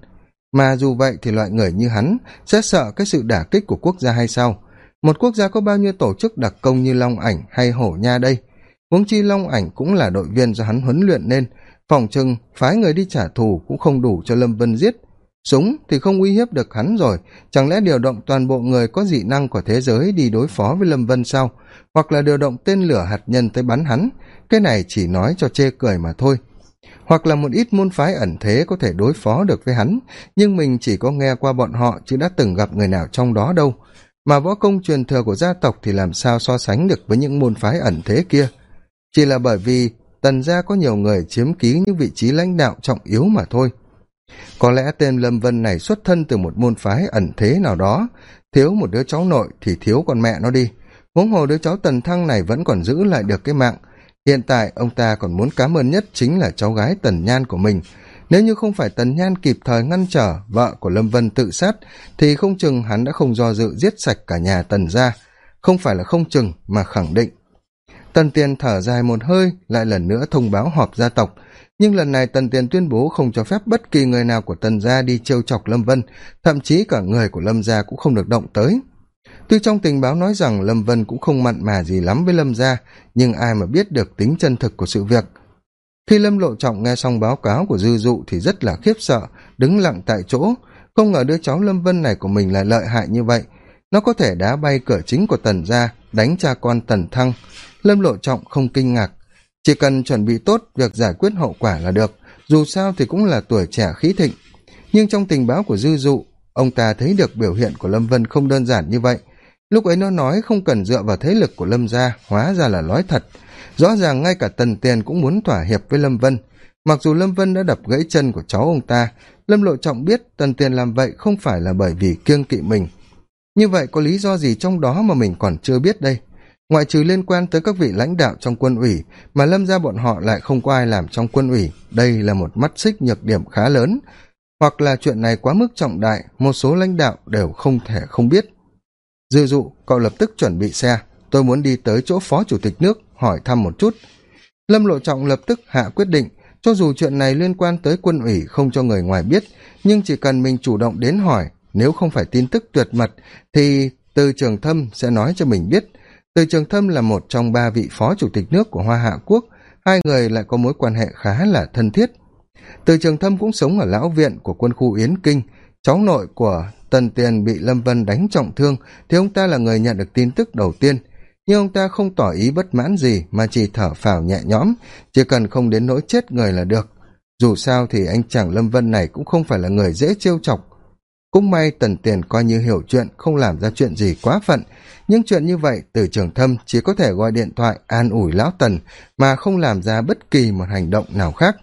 Mà dù vậy thì loại người như hắn sẽ sợ cái sự đả kích của quốc gia hay sao? Một quốc gia có bao nhiêu tổ chức đặc công như long ảnh hay hổ nha đây? Huống chi long ảnh cũng là đội viên do hắn huấn luyện nên, phòng chừng phái người đi trả thù cũng không đủ cho lâm vân giết. Súng thì không uy hiếp được hắn rồi, chẳng lẽ điều động toàn bộ người có dị năng của thế giới đi đối phó với lâm vân sao? Hoặc là điều động tên lửa hạt nhân tới bắn hắn? Cái này chỉ nói cho chê cười mà thôi. Hoặc là một ít môn phái ẩn thế có thể đối phó được với hắn, nhưng mình chỉ có nghe qua bọn họ chứ đã từng gặp người nào trong đó đâu. Mà võ công truyền thừa của gia tộc thì làm sao so sánh được với những môn phái ẩn thế kia? Chỉ là bởi vì tần gia có nhiều người chiếm ký những vị trí lãnh đạo trọng yếu mà thôi. Có lẽ tên lâm vân này xuất thân từ một môn phái ẩn thế nào đó. Thiếu một đứa cháu nội thì thiếu con mẹ nó đi. Huống hồ đứa cháu tần thăng này vẫn còn giữ lại được cái mạng. Hiện tại ông ta còn muốn cám ơn nhất chính là cháu gái tần nhan của mình. Nếu như không phải tần nhan kịp thời ngăn trở vợ của lâm vân tự sát, thì không chừng hắn đã không do dự giết sạch cả nhà tần ra không phải là không chừng mà khẳng định tần tiền thở dài một hơi, lại lần nữa thông báo họp gia tộc. Nhưng lần này tần tiền tuyên bố không cho phép bất kỳ người nào của tần gia đi trêu chọc lâm vân, thậm chí cả người của lâm gia cũng không được động tới. Tuy trong tình báo nói rằng lâm vân cũng không mặn mà gì lắm với lâm gia, nhưng ai mà biết được tính chân thực của sự việc. Khi lâm lộ trọng nghe xong báo cáo của dư dụ thì rất là khiếp sợ, đứng lặng tại chỗ. Không ngờ đứa cháu lâm vân này của mình lại lợi hại như vậy. Nó có thể đá bay cửa chính của tần gia đánh cha con tần thăng, lâm lộ trọng không kinh ngạc. Chỉ cần chuẩn bị tốt việc giải quyết hậu quả là được, dù sao thì cũng là tuổi trẻ khí thịnh. Nhưng trong tình báo của dư dụ, ông ta thấy được biểu hiện của lâm vân không đơn giản như vậy. Lúc ấy nó nói không cần dựa vào thế lực của lâm gia, hóa ra là nói thật. Rõ ràng ngay cả tần tiền cũng muốn thỏa hiệp với lâm vân. Mặc dù lâm vân đã đập gãy chân của cháu ông ta, lâm lộ trọng biết tần tiền làm vậy không phải là bởi vì kiêng kỵ mình như vậy có lý do gì trong đó mà mình còn chưa biết đây? Ngoại trừ liên quan tới các vị lãnh đạo trong quân ủy, mà lâm ra bọn họ lại không có ai làm trong quân ủy, đây là một mắt xích nhược điểm khá lớn. Hoặc là chuyện này quá mức trọng đại, một số lãnh đạo đều không thể không biết. Dư dụ, cậu lập tức chuẩn bị xe. Tôi muốn đi tới chỗ phó chủ tịch nước, hỏi thăm một chút. Lâm lộ trọng lập tức hạ quyết định. Cho dù chuyện này liên quan tới quân ủy không cho người ngoài biết, nhưng chỉ cần mình chủ động đến hỏi nếu không phải tin tức tuyệt mật, thì từ trường thâm sẽ nói cho mình biết. Từ trường thâm là một trong ba vị phó chủ tịch nước của hoa hạ quốc. Hai người lại có mối quan hệ khá là thân thiết. Từ trường thâm cũng sống ở lão viện của quân khu yến kinh. Cháu nội của tần tiền bị lâm vân đánh trọng thương, thì ông ta là người nhận được tin tức đầu tiên. Nhưng ông ta không tỏ ý bất mãn gì, mà chỉ thở phào nhẹ nhõm. Chỉ cần không đến nỗi chết người là được. Dù sao thì anh chàng lâm vân này cũng không phải là người dễ trêu chọc cũng may tần tiền coi như hiểu chuyện, không làm ra chuyện gì quá phận. Nhưng chuyện như vậy, từ trường thâm chỉ có thể gọi điện thoại an ủi lão tần, mà không làm ra bất kỳ một hành động nào khác.